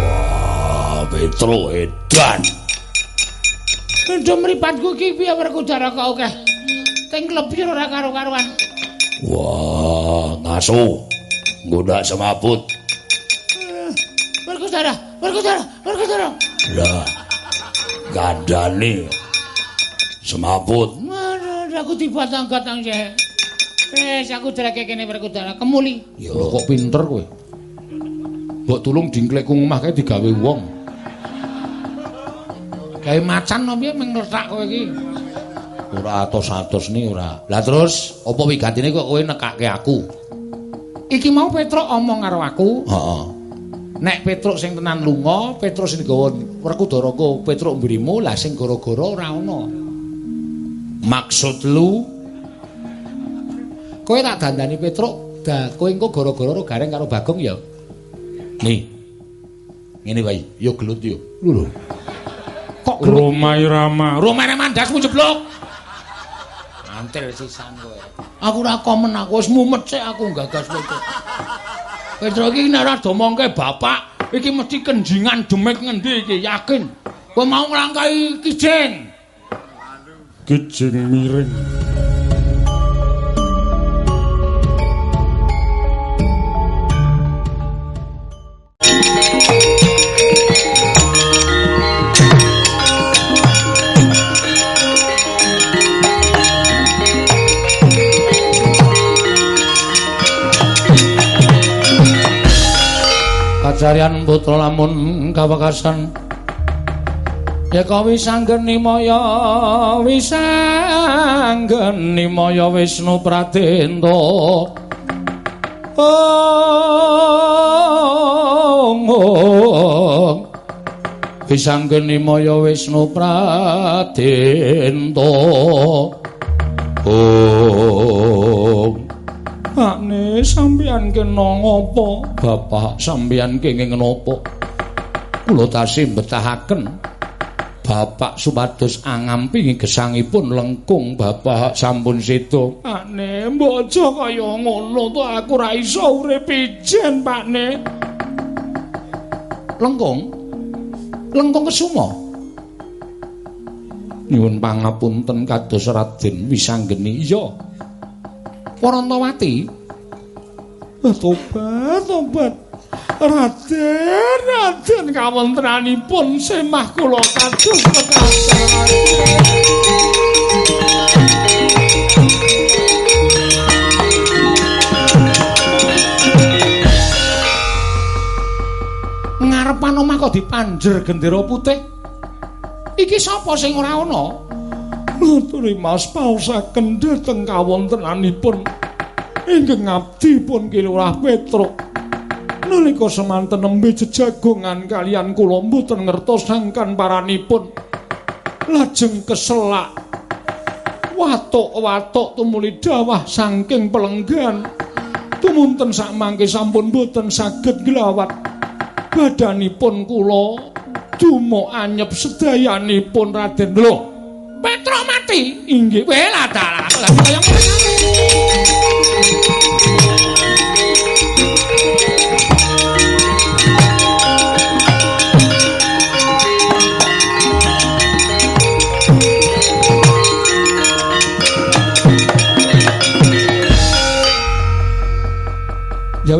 Wah, Petro edan. Ndho mripatku iki piye Werkudara kok akeh. Teng lebih ora karo-karuan. Wah, ngaso. Nggodak semaput. Werkudara, Werkudara, Werkudara. Lah. Gandane semaput. Mana aku dibatang angkat sih. Wes aku dreke kene Werkudara kemuli. Ya kok pinter kowe. Mbok tulung dingklekku omah kae digawe wong. Gawe macan no piye mengletak kowe iki. Ora atos-atos ni ora. Lah terus apa wigantine kok kowe nekake aku? Iki mau Petruk omong karo aku, Heeh. nek Petruk sing tenan lunga, Petruk sing digawa Werkudara ku Petruk mbrimu, lah sing gara-gara ora ana. Maksud lu Kowe tak dandani Petruk, da kowe engko gara-gara ro gareng karo Bagong ya. nih. Ngene wae, yo gelut yo. Lho. Kok gelut? Roma Irama. Rumah mandasmu jeblok. Mantel sisan kowe. Aku ora komen aku wis mumet sik aku gagas kowe. Petruk iki nek ora domongke bapak, iki mesti kenjingan demit ngendi iki yakin. Kowe mau nglangkai kijing. Kijing miring. Kajarian putra lamun kawekasan Ya wisanggeni maya wisanggeni maya Wisnu Pradenta ong Wisanggeni maya Wisnu Pradenta Ong Akne sampeyan kena ngopo? Bapak sampeyan kenging napa? Kula tasih betahaken. Bapak supados angampi gesangipun lengkung Bapak sampun sedo. Pakne, mbok aja kaya ngono to aku ora iso urip ijen, Pakne. Lengkung? Lengkung kesumo? Nyuwun pangapunten kados Raden Wisanggeni. Iya. Warantawati. Tobat, tobat. Raden, Raden kawontenanipun semah kula kados. Ngarepan omah kok dipanjer gendera putih. Iki sapa sing ora ana? Maturi Mas pausaken dhateng kawontenanipun ingkang abdi pun Kilurah Petruk. Nalika semanten nembe jejagongan kalian kula mboten ngertos sangkan paranipun. Lajeng keselak watuk-watuk tumuli dawah saking pelenggan. Tumunten sak mangke sampun mboten saged glawat. Badanipun kula dumuk anyep sedayanipun Raden lho. Petro mati. Inggih, weh lah dalah. Lah kaya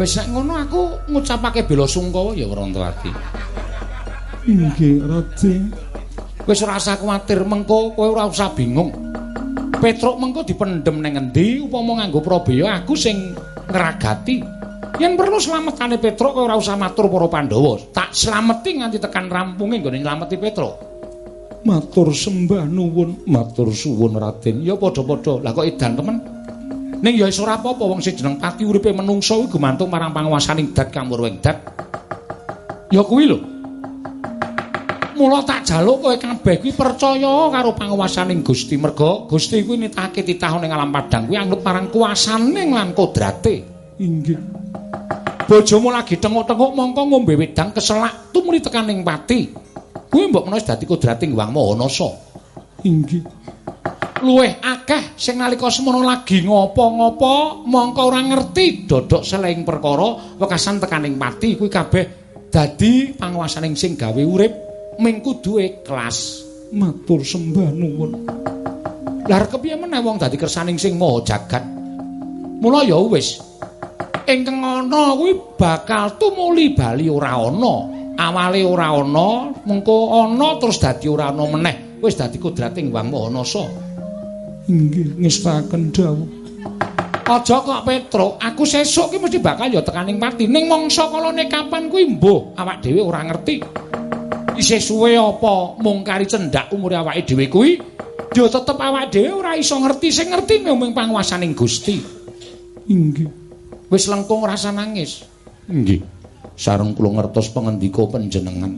wis nek ngono aku ngucapake bela sungkawa ya Warantawati. Inggih, Raden. Wis ora usah kuwatir mengko kowe ora usah bingung. Petruk mengko dipendhem ning endi upama nganggo Prabeya aku sing ngragati. Yen perlu slametane Petruk kowe ora usah matur para Pandhawa. Tak slameti nganti tekan rampunge nggone nylameti Petruk. Matur sembah nuwun, matur suwun Raden. Ya padha-padha. Lah kok edan temen? Ning ya wis ora apa-apa wong sing jeneng pati uripe menungsa kuwi gumantung marang panguwasaning dat kamurwing dat. Ya kuwi lho. Mula tak jaluk kowe kabeh kuwi percaya karo panguwasaning Gusti merga Gusti kuwi nitahake titah ning alam padang kuwi anggap marang kuwasaning lan kodrate. Inggih. Bojomu lagi tengok-tengok mongko ngombe wedang keselak tumuli tekaning pati. Kuwi mbok menawa dadi kodrating Wang Mahanasa. Inggih. Luwih akeh sing nalika semono lagi ngopo-ngopo mongko ora ngerti dodok seleng perkara wekasan tekaning pati kuwi kabeh dadi panguwasaning sing gawe urip ming kudu ikhlas matur sembah nuwun. Lah kepiye meneh wong dadi kersaning sing maha jagat? Mula ya wis. Ingkang ana kuwi bakal tumuli bali ora ana. Awale ora ana mengko ana terus dadi ora ana meneh. Wis dadi kudrating Wang Maha Inggih, ngestaken dawuh. Aja kok Petruk, aku sesuk ki mesti bakal ya tekaning pati. Ning mangsa kalane kapan kuwi mbuh awak dhewe ora ngerti. Isih suwe apa mung kari cendak umure awake dhewe kuwi? Ya tetep awak dhewe ora iso ngerti, sing ngerti mung panguwasaning Gusti. Inggih. Wis lengkung rasa nangis. Nggih. Sareng kula ngertos pangendika panjenengan.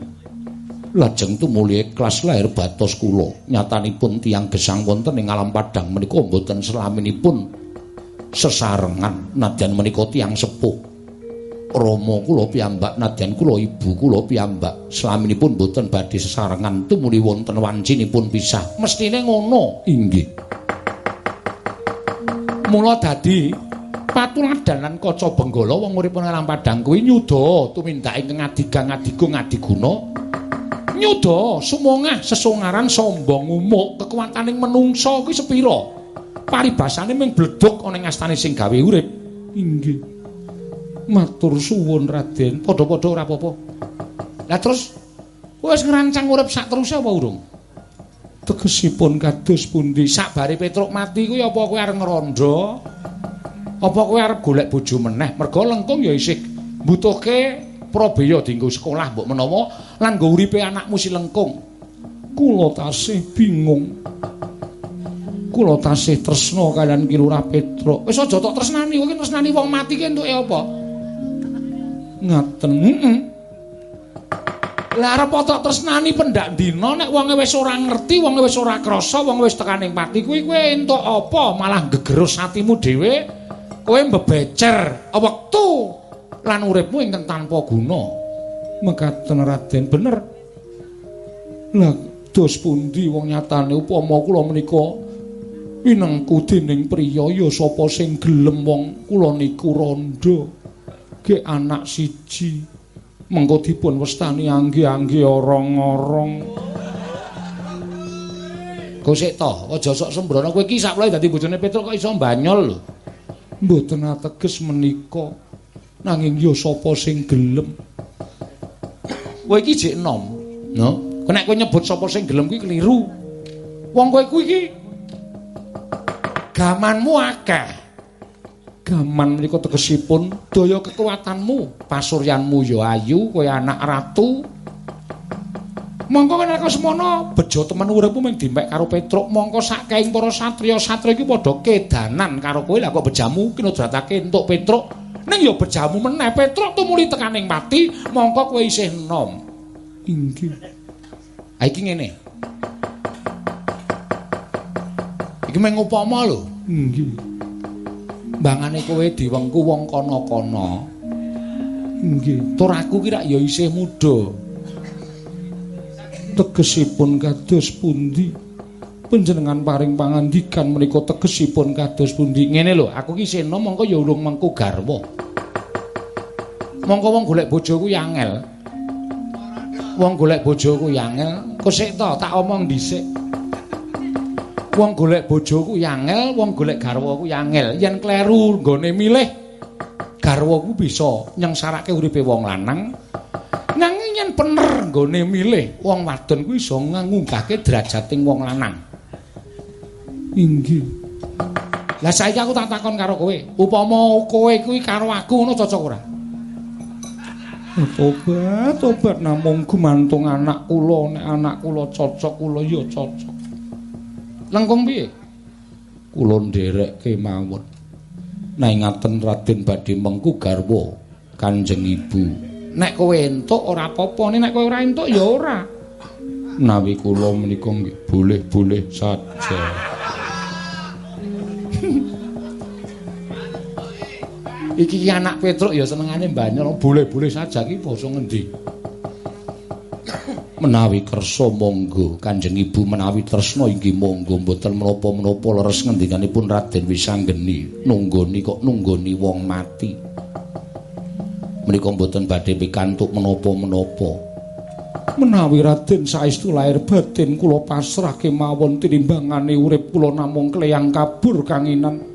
Lajeng tumuli ikhlas lahir batos kula. Nyatanipun tiang gesang wonten ing alam padang menika mboten selaminipun sesarengan. Nadyan menika tiang sepuh. Rama kula piyambak nadyan kula ibu kula piyambak. Selaminipun mboten badhe sesarengan. Tumuli wonten wancinipun pisah. Mestine ngono. Inggih. Mula dadi patuladanan kaca benggala wong urip ing alam padang kuwi nyuda tumindak ing ngadigang ngadigung ngadiguna nyuda sumangah sesongaran sombong umuk kekuataning menungsa kuwi sepira paribasane mung bleduk ana ing astane sing gawe urip. Inggih. Matur suwun Raden. Padha-padha ora apa-apa. Lah terus? Wis ngrancang urip sak terus apa urung? Tegesipun kados pundi? Sakbare Petruk mati kuwi apa kowe arep ngrondo apa kowe arep golek bojo meneh? Mergo lengkung ya isih. Butuhke Prabeya dienggo sekolah mbok menawa lan nggo uripe anakmu si lengkung. Kula tasih bingung. Kula tasih tresna kalian Ki Lurah Petruk. Wis aja tok tresnani, kowe tresnani wong mati ki entuke apa? Ngaten. Heeh. Lah arep tok tresnani pendak dina nek wong wis ora ngerti, wong wis ora krasa, wong wis tekaning mati kuwi kowe entuk apa? Malah gegerus atimu dhewe. Kowe mbebecer wektu lan uripmu ingkang tanpa guna. Mekaten Raden bener. Lah dos pundi wong nyatane upama kula menika inengku dening priya ya sapa sing gelem wong kula niku randha. Ge anak siji. Mengko dipun westani angge-angge orong-orong. Gosek to, aja sok sembrono kowe iki sak dadi bojone Petruk kok iso mbanyol lho. Mboten ateges menika. Nanging ya sapa sing gelem? Kowe iki jek enom. No. Nek kowe nyebut sapa sing gelem kuwi keliru. Wong kowe kuwi iki gamanmu akeh. Gaman menika tegesipun daya kekuatanmu pasuryanmu ya ayu kowe anak ratu mongko nek semono bejo temen uripmu mung dimek karo Petruk. Mongko saking para satriya-satriya iki padha kedanan karo kowe. Lah kok bejamu kinodratake entuk Petruk? Ning ya bejamu meneh. Petruk tumuli tekaning mati mongko kowe isih enom inggih. Ha iki ngene. Iki mung upama lho. Inggih. Bangane kowe diwengku wong kana-kana inggih. Tur aku ki rak ya isih muda tegesipun kados pundi? Panjenengan paring pangandikan menika tegesipun kados pundi? Ngene lho aku ki seno mongko ya urung mengku garwa. Mongko wong golek bojo ku angel. Wong golek bojo ku angel. Kosek to? Tak omong dhisik wong golek bojo ku angel wong golek garwa ku angel. Yen kleru nggone milih garwa ku bisa nyengsarake uripe wong lanang nanging yen bener nggone milih wong wadon ku iso ngunggahke derajating wong lanang. Inggih. Lah saiki aku tak takon karo kowe upama kowe kuwi karo aku ngono cocok ora? Obat obat namung gumantung anak kula nek anak kula cocok kula ya cocok. Lengkung piye? Kula nderekke mawon. Nang ngaten Raden badhe mengku garwa Kanjeng Ibu nek kowe entuk ora apa-apa nek kowe ora entuk ya ora. Nawi kula menika nggih boleh-boleh saja. Iki ki anak Petruk ya senengane mbanyol boleh-boleh saja ki basa ngendi? Menawi kersa monggo Kanjeng Ibu menawi tresna inggih monggo mboten menapa-menapa leres ngendikanipun Raden Wisanggeni nunggoni kok nunggoni wong mati menika mboten badhe pikantuk menapa-menapa menawi Raden saestu lair batin kula pasrah kemawon tinimbangane urip kula namung kleyang kabur kanginan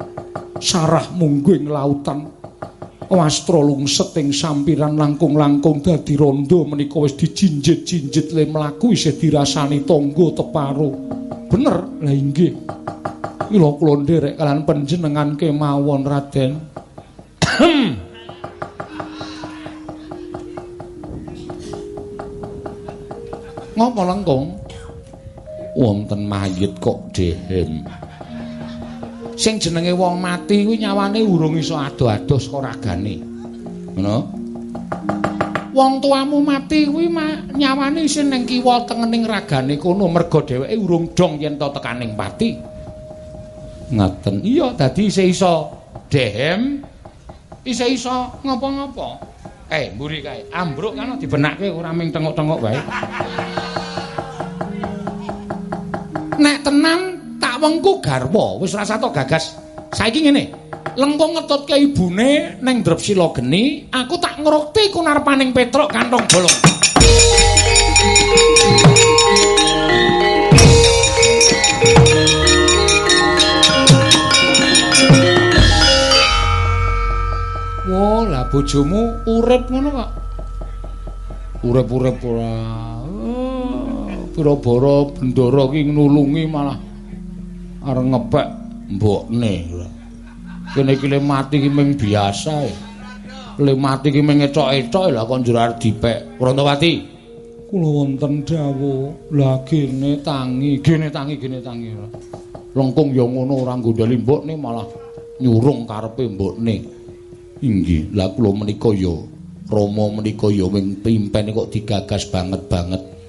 sarah mungguing lautan Wastra lungset ing sampiran langkung-langkung dadi rondo menika wis dijinjit-jinjit le mlaku isih dirasani tangga teparo. Bener, lha inggih. Mila kula nderek kalian panjenengan kemawon Raden. Ngopo langkung? Wonten mayit kok dehem. sing jenenge wong mati kuwi nyawane urung iso ado-ado saka ragane. Ngono. Wong tuamu mati kuwi nyawane isih ning kiwa tengening ragane kono merga dheweke urung dong yen to tekaning pati. Ngaten. Iya, dadi isih iso dehem. Isih iso ngopo-ngopo. Eh, mburi kae. Ambruk kan dibenakke ora ming tengok-tengok wae. Nek tenan wengku garwa. Wis rasa to gagas. Saiki ngene. Lengkung ngetutke ibune ning Drepsila geni. Aku tak ngrukti kunarpaning Petruk kantong bolong. Wah, lah bojomu urip ngono kok. Urip-urip ora. Pira-pira bendara ki nulungi malah arep ngepek mbokne. Kene iki mati ki mung biasa. Le mati ki mung ecok-ecok lha kok njur dipek. Prantawati. Kula wonten dawuh, lha gene tangi, gene tangi, gene tangi. Lengkung ya ngono ora nggondhali mbokne malah nyurung karepe mbokne. Inggih, lha kula menika ya Rama menika ya ming pimpen kok digagas banget-banget.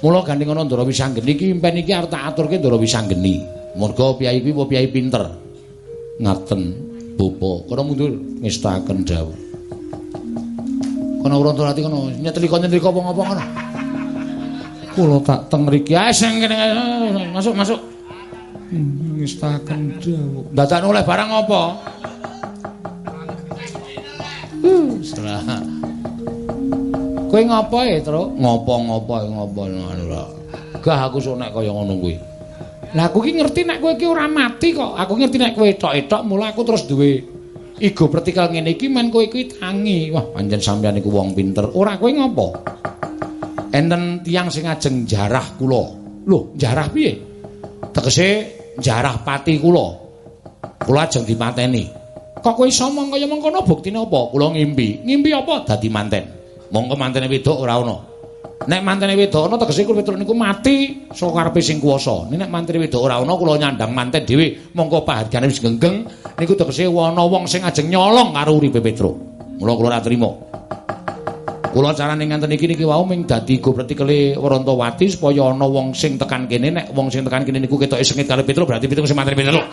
Mula gandeng ana Ndara Wisanggeni iki pimpen iki arep tak aturke Ndara Wisanggeni. Murga piyai kuwi piyai pinter. Ngaten, Bapak. Kono mundur ngestaken dawuh. Kono urun ati kono nyetrika nyetrika apa-apa kono. Kula tak teng mriki. Ah sing kene masuk masuk. Ngestaken dawuh. Dadak oleh barang apa? Uh, Kowe ngapa ya, Tru? Ngopo-ngopo ngopo ngono. Gah aku sok nek kaya ngono kuwi. Lah aku ki ngerti nek kowe iki ora mati kok. Aku ngerti nek kowe tok-tok mula aku terus duwe ego vertikal ngene iki men kowe iki tangi. Wah, pancen sampeyan iku wong pinter. Ora kowe ngopo? Enten tiyang sing ajeng jarah kula. Lho, jarah piye? Tegese jarah pati kula. Kula ajeng dipateni. Kok kowe iso mong kaya mengkono buktine apa? Kula ngimpi. Ngimpi apa? Dadi manten. Mongko mantene wedok ora ono. Nek mantene wedok ana tegese kula Petruk niku mati saka karepe sing kuwasa. Nek mantene wedok ora ana kula nyandang manten dhewe mongko pahargane wis genggeng niku tegese ana wong sing ajeng nyolong karo uripe Petruk. Mula kula ora trima. Kula carane nganten iki niki wau ming dadi go vertikale Wrontowati supaya ana wong sing tekan kene nek wong sing tekan kene niku ketoke sengit karo Petruk berarti Petruk sing mantene Petruk.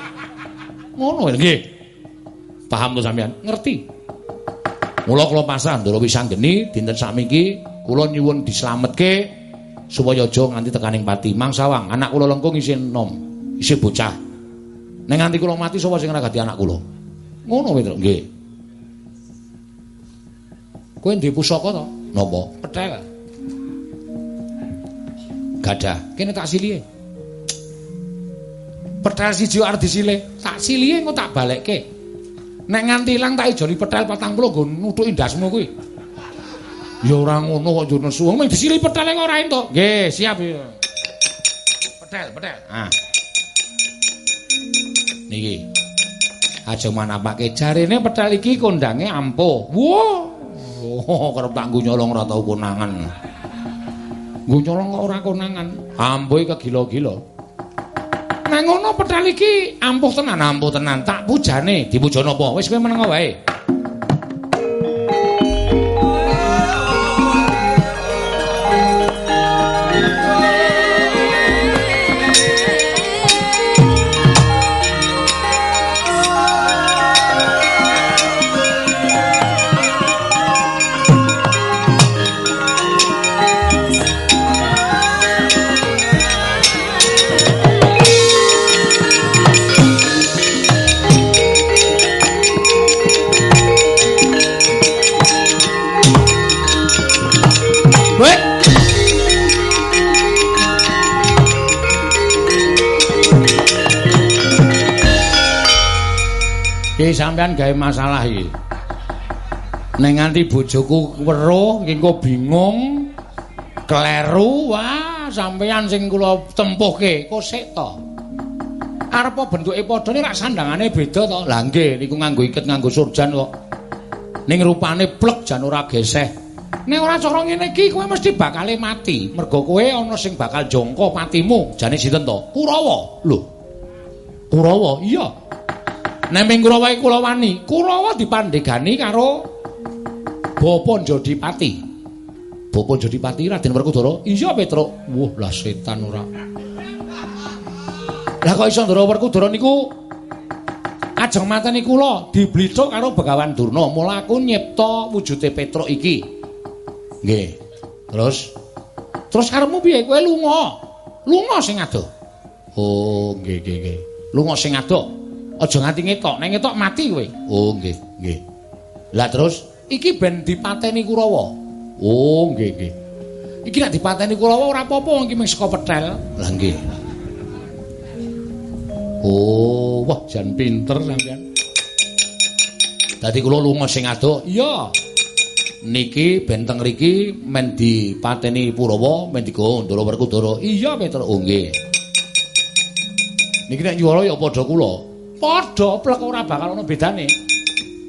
Ngono nggih. Paham to sampean? Ngerti. Mula kula pasrah Ndara Wisanggeni dinten sakniki kula nyuwun dislametke supaya aja nganti tekaning pati. Mangsawang, anak kula lengkung isih nom, isih bocah. Nek nganti kula mati sapa sing ngragati anak kula? Ngono wae, nggih. Kowe ndek pusaka to? Napa? Petel. Gadah. Kene tak silihe. Petel siji arep disile. Tak silihe engko tak balekke. Nek nganti ilang tak ijoli petel 40 nggo nutuki ndasmu kuwi. Ya ora ngono kok njur nesu. Wong disili petele kok ora entuk. Nggih, siap ya. Petel, petel. Ah. Niki. Aja manapake jarene petel iki kondange ampuh. Wah. Oh, kerep tak nyolong ora tau konangan. Nggo nyolong kok ora konangan. Ampuh kegila-gila. Nang ngono petel iki ampuh tenan, ampuh tenan. Tak pujane, dipujono apa? Wis kowe meneng wae. Sampean gawe masalah iki. Nek nganti bojoku weruh engko bingung, kleru, wah sampean sing kula tempuhke, kok sik to. Arepa bentuke padha nek sandangane beda to. Lah nggih niku nganggo iket nganggo surjan kok. Ning rupane plek jan ora geseh. Nek ora cara ngene iki kowe mesti bakal mati. Mergo kowe ana sing bakal jongko patimu. Jane sinten to? Kurawa. Lho. Kurawa? Iya. Neming Kurawa iki kula wani. Kurawa dipandhegani karo Bapa Jodipati. Bapa Jodipati Raden Werkudara? Iya, Petruk. Wah, lah setan ora. Lah kok iso Ndara Werkudara niku ajeng mateni kula diblithuk karo Begawan Durna. Mula aku nyipta wujude Petruk iki. Nggih. Terus terus karepmu piye? Kowe lunga. Lunga sing adoh. Oh, nggih nggih nggih. Lunga sing adoh. Aja nganti ngetok, nek ngetok mati kowe. Oh, nggih, nggih. Lah terus iki ben dipateni Kurawa. Oh, nggih, nggih. Iki nek dipateni Kurawa ora apa-apa iki mung saka petel. Lah nggih. Oh, wah jan pinter sampean. Dadi kula lunga sing adoh. Iya. Niki benteng riki men dipateni Kurawa, men digawa Ndara Werkudara. Iya, Petruk. Oh, nggih. Niki nek nyuwara ya padha kula. Padha plek ora bakal ana bedane.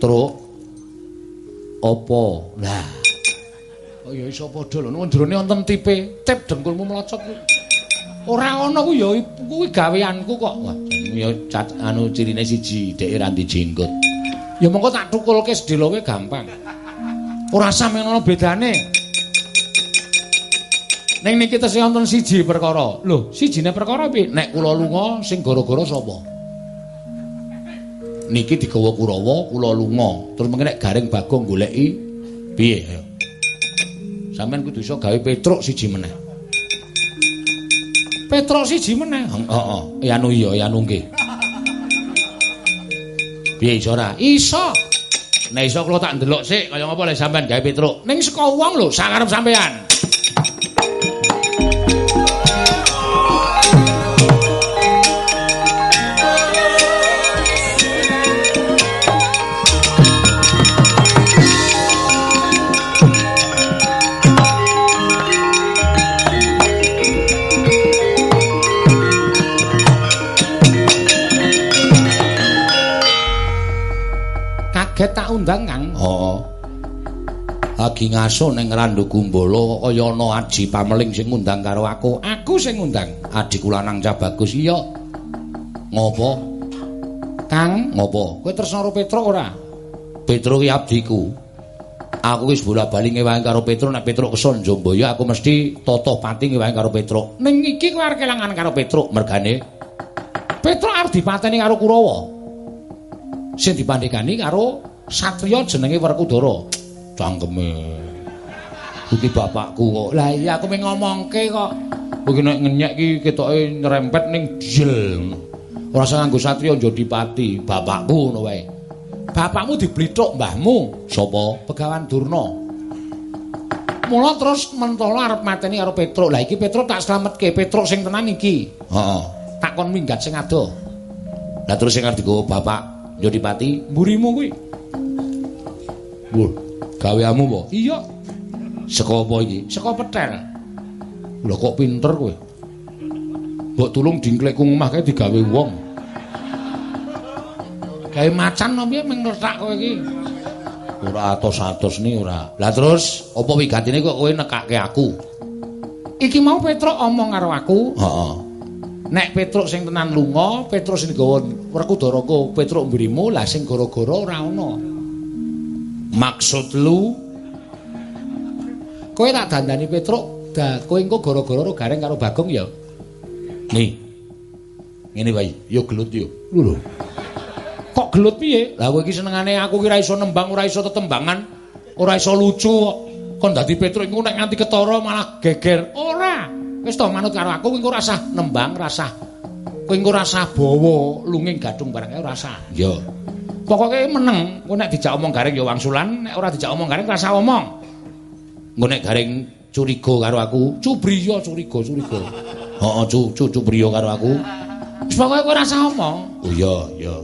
Truk. Apa? Lah. Oh ya iso padha lho. Ndrone wonten tipe tip dengkulmu mlocot kuwi. Ora ana kuwi ya kuwi gaweanku kok. Wah, ya cat anu cirine siji, dhek ra jenggot. Ya mongko tak tukulke sedelo kowe gampang. Ora sampeyan ana bedane. Ning niki tesih wonten siji perkara. Lho, sijine perkara piye? Nek kula lunga sing gara-gara sapa? Niki digawa Kurawa, kula lunga. Terus mengko nek Garing Bagong goleki piye ayo. Sampeyan kudu iso gawe Petruk siji meneh. Petruk siji meneh. Heeh, ya anu iya, ya anu nggih. Piye iso ora? Iso. Nek iso kula tak ndelok sik kaya ngapa lek sampeyan gawe Petruk. Ning saka wong lho, sakarep sampeyan. Kaget tak undang Kang. Heeh. Lagi ngaso ning Randu Gumbala kaya ana aji pameling sing ngundang karo aku. Aku sing ngundang. Adiku lanang cah bagus iya. Ngopo? Kang, ngopo? Kowe tresna karo Petruk ora? Petruk ki abdiku. Aku wis bola-bali ngewangi karo Petruk nek Petruk keson Jombaya aku mesti totoh pati ngewangi karo Petruk. Ning iki kowe arep kelangan karo Petruk mergane Petruk arep dipateni karo Kurawa. Sing dipandhegani karo satriya jenenge Werkudara. Cangkeme. Iki bapakku kok. Lah iya aku mung ngomongke kok. Kuwi nek ngenyek iki ketoke nyrempet ning jil. Ora usah nganggo satriya Jodipati, bapakku ngono wae. Bapakmu diblithuk mbahmu. Sopo? Begawan Durna. Mula terus mentolo arep mateni karo Petruk. Lah iki Petruk tak slametke, Petruk sing tenan iki. Heeh. Tak kon minggat sing ado. Lah terus sing arep digawa bapak Jodipati, mburimu kuwi. Mbur, gaweamu apa? Iya. Saka apa iki? Saka petel. Lho kok pinter kowe? Mbok tulung dingklek omah kae digawe wong. Gawe macan no piye mung letak kowe iki? Ora atos-atos ni ora. Lah terus apa wigatine kok kowe nekake aku? Iki mau Petruk omong karo aku. Heeh. Nek Petruk sing tenan lunga, Petruk sing gawa Werkudara ku Petruk mbrimu, lah sing gara-gara ora ana. Maksud lu kowe tak dandani Petruk, da kowe engko gara-gara karo gareng karo Bagong ya. Nih. Ngene wae, yo gelut yo. Lho. Kok gelut piye? Lah kowe iki senengane aku ki ora iso nembang, ora iso tetembangan, ora iso lucu kok. Kon dadi Petruk iku nek nganti ketara malah geger. Ora. Wis to manut karo aku kowe engko rasah nembang, rasah. Kowe engko rasah bawa lunging gadung barang ora rasah. Yo. Pokoke meneng, kowe nek dijak omong garing ya wangsulan, nek ora dijak omong garing rasah omong. Engko nek garing curiga karo aku, cubriya curiga curiga. Heeh, cu cu cubriya karo aku. Wis pokoke kowe rasah omong. Oh iya, iya.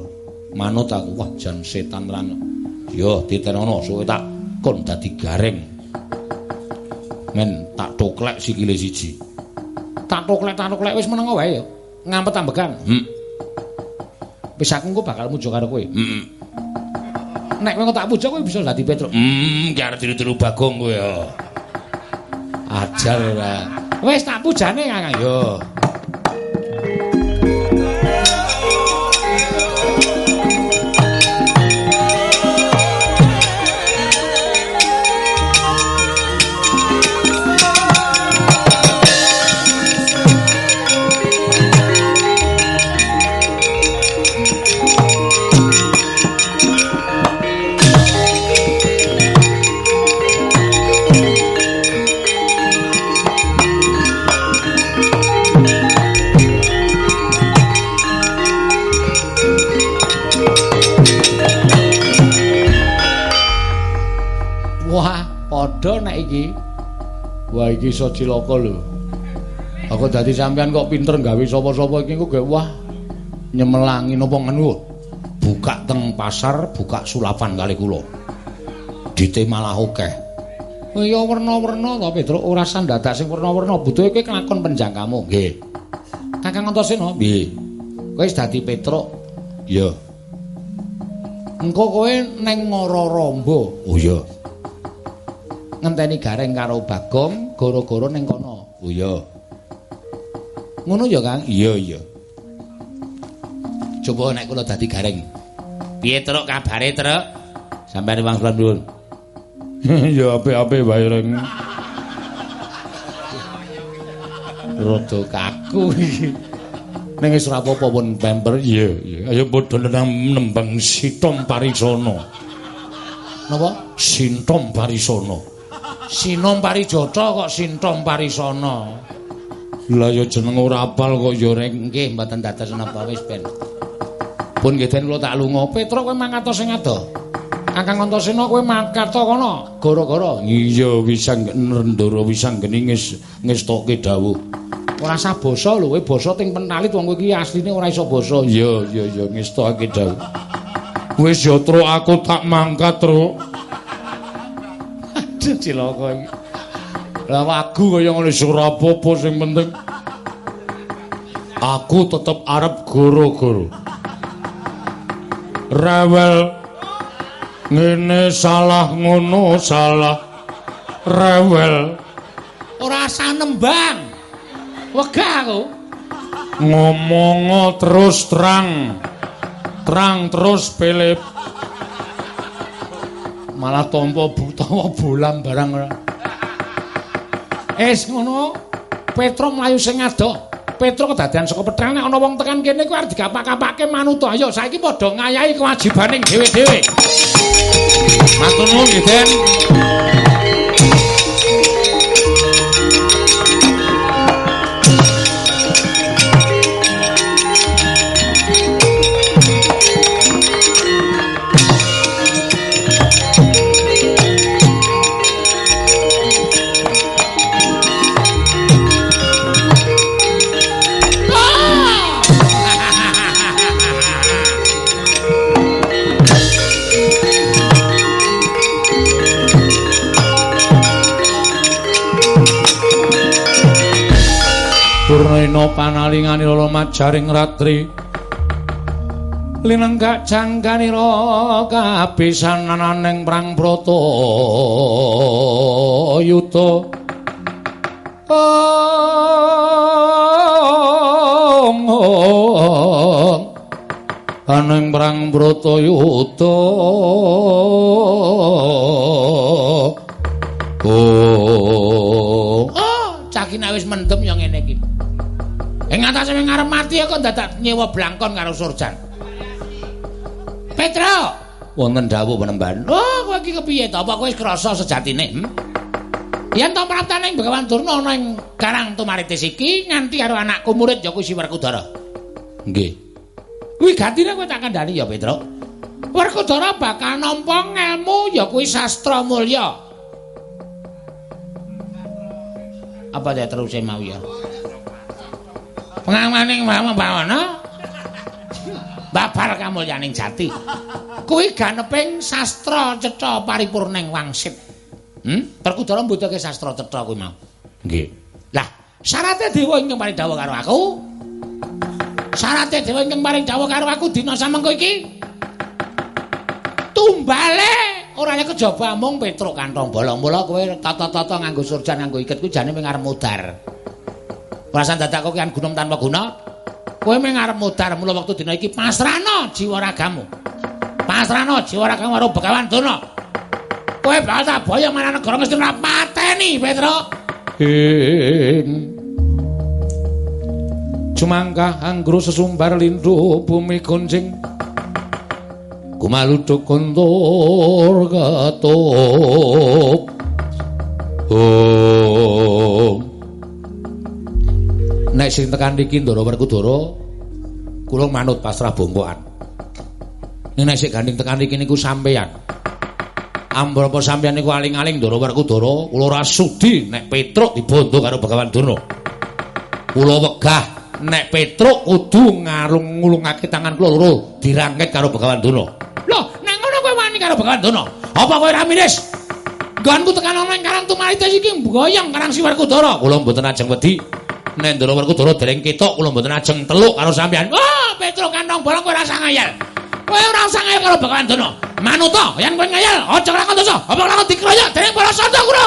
Manut aku wah jan setan lan. Yo ditenono suwe tak kon dadi gareng. Men tak toklek sikile siji. Tak toklek tak toklek wis meneng wae ya. Ngampet ambegan. Hmm. Wis aku engko bakal mujo karo kowe. Hmm. Nek kowe tak puja kowe bisa dadi Petruk. Hmm, ki arep tiru-tiru Bagong kowe ya. Ajar ora. Wis tak pujane Kakang. Yo. Padha nek iki. Wah, iki iso cilaka lho. Aku dadi sampean kok pinter gawe sapa-sapa iki kok gak wah nyemelangi napa ngono. Buka teng pasar, buka sulapan kali kula. Dite malah akeh. Oh iya werna-werna to Petruk, ora sandadak sing werna-werna, butuhe kowe kelakon penjangkamu. Nggih. Kakang Antasena, Nggih. kowe wis dadi Petruk. Iya. Engko kowe neng Ngara Oh iya. Ngenteni gareng karo Bagong, gara-gara ning kono. Oh iya. Ngono ya, Kang? Iya iya. Coba nek kula dadi gareng. Piye truk kabare truk? Sampeyan wong sulan dulur. ya apik-apik wae reng. Rada kaku iki. Ning wis ora apa-apa pun pemper. Iya, iya. Ayo padha nembang Sitom Parisana. Napa? Sintom Parisana. Sinom Parijata kok Sintom Parisana. Lah ya jeneng ora apal kok ya reng. Nggih, mboten dados napa wis ben. Pun nggih den kula tak lunga. Petruk kowe mangkat sing ado. Kakang Antasena kowe mangkat to kono. Gara-gara Iya wisang Ndara Wisanggeni ngis ngestoke dawuh. ora sah basa lho, kowe basa ting pentalit wong kowe iki asline ora iso basa. Iya, iya, iya ngestoke dawuh. Wis ya truk aku tak mangkat truk. Aduh cilaka iki. Lah wagu kaya ngene apa-apa sing penting aku tetep arep goro-goro. Rewel ngene salah ngono salah. Rewel Ora sah nembang. Wegah aku. ngomong terus terang. Terang terus pelip. Malah tampa butawa bolam barang ora. Es ngono. Petro mlayu sing ado. Petro kedadian saka pedang nek ana wong tekan kene kuwi arep digapak-gapake manut. Ayo saiki padha ngayahi kewajibaning dhewe-dhewe. Matur nuwun Den. Panalingani lolo majaring ratri. Linenggak jangkanira kabisananning prang brata yuta Aning prang brata yuta Oh Oh cakine wis mendem ya ngene Ing atase wing arep mati kok dadak nyewa blangkon karo Surjan. Petro, Wonten dawuh penemban. oh kowe iki kepiye to? Apa kowe wis krasa sejatine? Hmm? Yen to praptaning Begawan Durna ana ing Garang Tumaritis iki nganti karo anakku murid ya kuwi Siwerkudara. Nggih. Kuwi gatine kowe tak kandhani ya, Petro. Werkudara bakal nampa ngelmu ya kuwi sastra mulya. Apa dia terus mau ya? Pengamaning mama bawana. Babar kamulyaning jati. Kuwi ganeping sastra cetha paripurneng wangsit. Hmm? Perkudara mbutuhke sastra cetha kuwi mau. Nggih. Lah, syaraté dewa ingkang paring dawuh karo aku. Syaraté dewa ingkang paring dawuh karo aku dina samengko iki. Tumbale ora nek kejaba mung Petruk kantong bolong. Mula kowe tata-tata nganggo surjan nganggo iket kuwi jane mung arep mudar. Perasaan dadakku ki gunung tanpa guna. Kowe mung arep mudar mula wektu dina iki pasrahno jiwa ragamu. Pasrahno jiwa ragamu karo Begawan Dono. Kowe bakal tak boyo marang negara mesti ora Petruk. ing Cumangkah anggro sesumbar lindhu bumi kunjing Kumaluduk kontor katuk Oh Nek sing tekan iki Ndara Werkudara kula manut pasrah bongkoan Nek sing gandeng tekan iki niku sampeyan Ambrapa sampeyan niku aling-aling Ndara Werkudara, kula ora sudi nek Petruk dibondo karo Begawan Durna. Kula wegah nek Petruk kudu ngarung ngulungake tangan kula loro dirangket karo Begawan Durna. Loh, nek ngono kowe wani karo Begawan Dono. Apa kowe ra miris? Nggonku tekan ana ing Karang Tumaritis iki mboyong Karang Siwerkudara. Kula mboten ajeng wedi. Nek Ndara Werkudara dereng ketok kula mboten ajeng teluk karo sampeyan. Wah, Petruk kantong bolong kowe ora usah ngayal. Kowe ora usah ngayal karo Begawan Dono. Manuta, yen kowe ngayal, aja nglakon dosa. Apa nglakon dikroyok dening para sanda kula.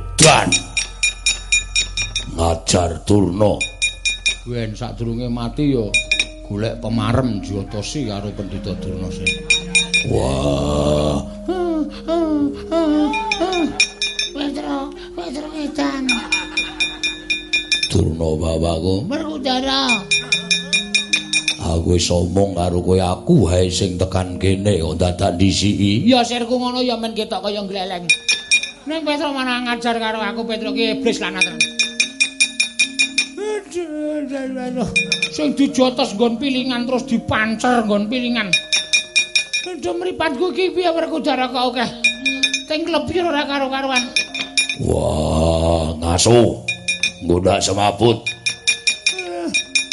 Edan. Ngajar Durna. Ben sadurunge mati ya golek pemarem Jyotosi karo Pendhita Durna sing. Wah, Petruk, Petruk edan. Durna bapakku. Berkudara. Aku wis omong karo kowe aku wae sing tekan kene kok dadak disiki. Ya sirku ngono ya men ketok kaya gleleng. Ning Petruk mana ngajar karo aku Petruk ki iblis lanat. Sing dijotos nggon pilingan terus dipancer nggon pilingan. Aduh mripatku iki piye Werkudara kok akeh. Ting lebih ora karo-karuan. Wah, ngaso. Nggodak semaput.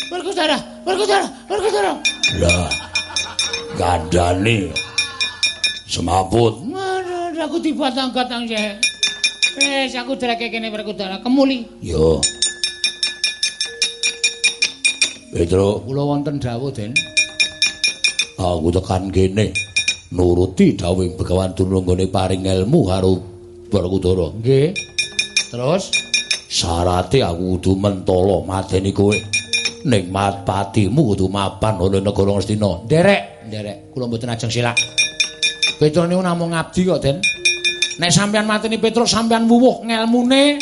Werkudara, Werkudara, Werkudara. Lah. Gandane. Semaput. Aku dibatang-batang sih. Wes aku dreke kene Werkudara kemuli. Yo. Petruk, Kula wonten dawuh, Den. aku tekan kene nuruti dawuh Begawan Durna nggone paring ilmu karo Werkudara. Nggih. Terus Sarate aku kudu mentala mateni kowe. Ning matpatimu kudu mapan ana negara Ngastina. nderek, nderek. Kula mboten ajeng silak. Petruk niku namung ngabdi kok, Den. Nek sampeyan mateni Petruk sampeyan wuwuh ngelmune,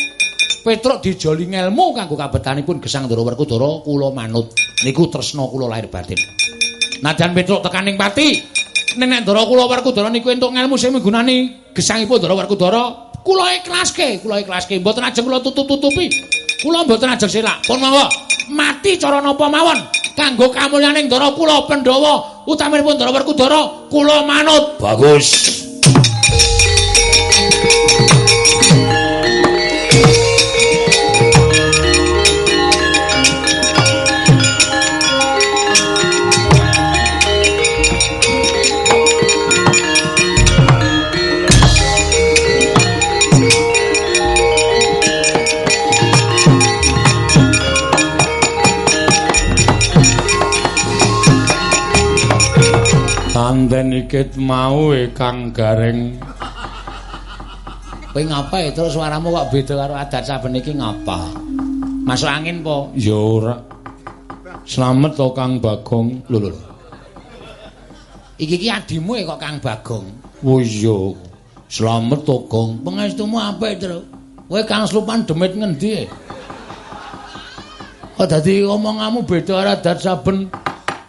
Petruk dijoli ngelmu kanggo kabetanipun gesang Ndara Werkudara, kula manut. Niku tresna kula lahir batin. Nadyan Petruk tekaning pati, nek nek Ndara kula Werkudara niku entuk ngelmu sing migunani gesangipun Ndara Werkudara, kula ikhlaske, kula ikhlaske. Mboten ajeng kula tutup-tutupi. Kula mboten ajeng silak. Pun mawon, mati cara napa mawon kanggo kamulyaning Ndara kula Pandhawa utaminipun Ndara Werkudara, kula manut. Bagus. Tanten ikit mau e Kang Gareng. Kowe ngapa ya terus suaramu kok beda karo adat saben iki ngapa? Masuk angin po? Ya ora. Slamet to Kang Bagong. Lho lho. Iki ki adimu ya kok Kang Bagong. Oh iya. Slamet to, Gong. Pengestumu apik, Tru. Kowe Kang Slupan demit ngendi? e? Kok dadi omonganmu beda karo adat saben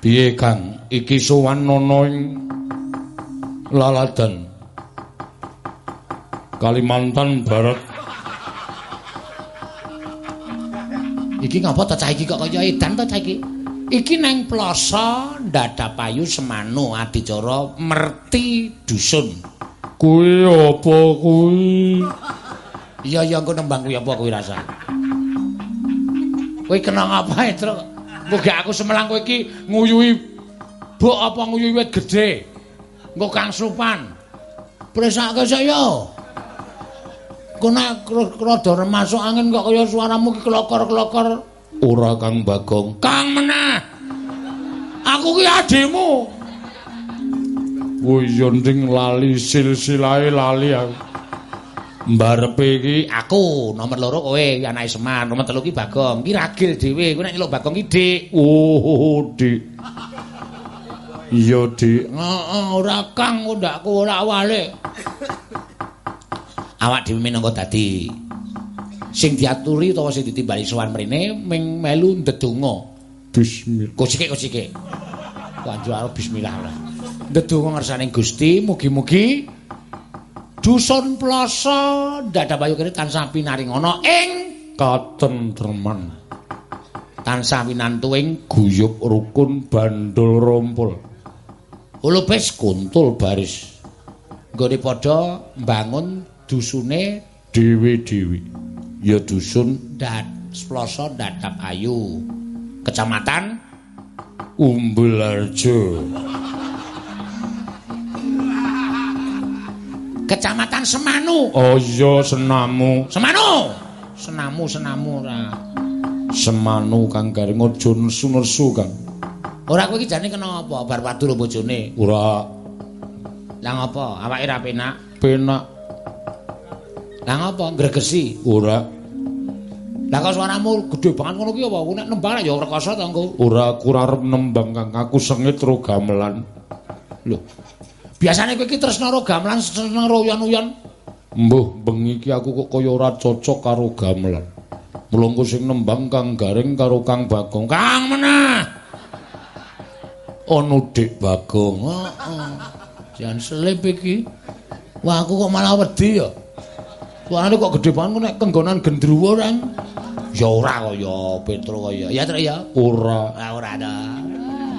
Piye, Kang? Iki sowan nono ing Laladan. Kalimantan Barat. Iki ngapa ta cah iki kok kaya edan ta cah iki? Iki nang ploso Dadapayu Semanu adicara merti dusun. Kuwi apa kuwi? Iya iya engko nembang kuwi apa kuwi rasa. Kowe kena ngapae, Truk? Muga aku semelang kowe iki nguyuhi bok apa nguyuhi wit gedhe. Engko Kang Supan. Presake saya. Kok nek rada masuk angin kok kaya suaramu ki kelokor-kelokor. Ora Kang Bagong. Kang meneh. Aku ki adikmu. Oh iya nding lali silsilahe lali aku. Mbarepe iki Aku nomor loro kowe anake Semar, nomor telu ki Bagong. Ki ragil dhewe, kowe nek nyeluk Bagong ki Dik. oh Dik. Iya Dik. Heeh, ora Kang, ndakku ora wale. Awak dhewe minangka dadi sing diaturi utawa sing ditimbali sowan mrene ming melu ndedonga. Bismillah. Kocike-kocike. Kanjeng arep bismillah lah. Ndedonga ngersane Gusti, mugi-mugi dusun Ploso Dadapayu kene tansah pinaringana ing Katentreman. tansah winantuing Guyub rukun bandul rompul. ulubes kuntul baris. Nggone padha mbangun dusune Dewi-dewi. Ya dusun Dat Ploso Dadap Ayu. Kecamatan Umbul Harjo. Kecamatan Semanu. Oh iya senamu. Semanu. Senamu senamu ora. Semanu Kang Garing aja nesu-nesu Kang. Ora kowe iki jane kena apa? Bar lho bojone. Ora Lah ngapa? Awake ra penak. penak. Lah ngapa? Gregesi. Ora Lah kok suaramu gedhe banget ngono ki apa? Ku nek nembang ya rekoso to ora aku arep nembang Kang. Aku sengit ro gamelan. Lho. Biasane kowe iki tresna karo gamelan seneng royan-uyan. Mbuh bengi iki aku kok kaya ora cocok karo gamelan. Mula engko sing nembang Kang Garing karo Kang Bagong. Kang meneh. Ono Dik Bagong. Heeh. Jan selip iki. Wah, aku kok malah wedi ya. Suarane kok gedhe banget nek kenggonan gendruwo rang. Ya ora kaya Petro kaya. Ya, Truk ya. Ora Ora ora to.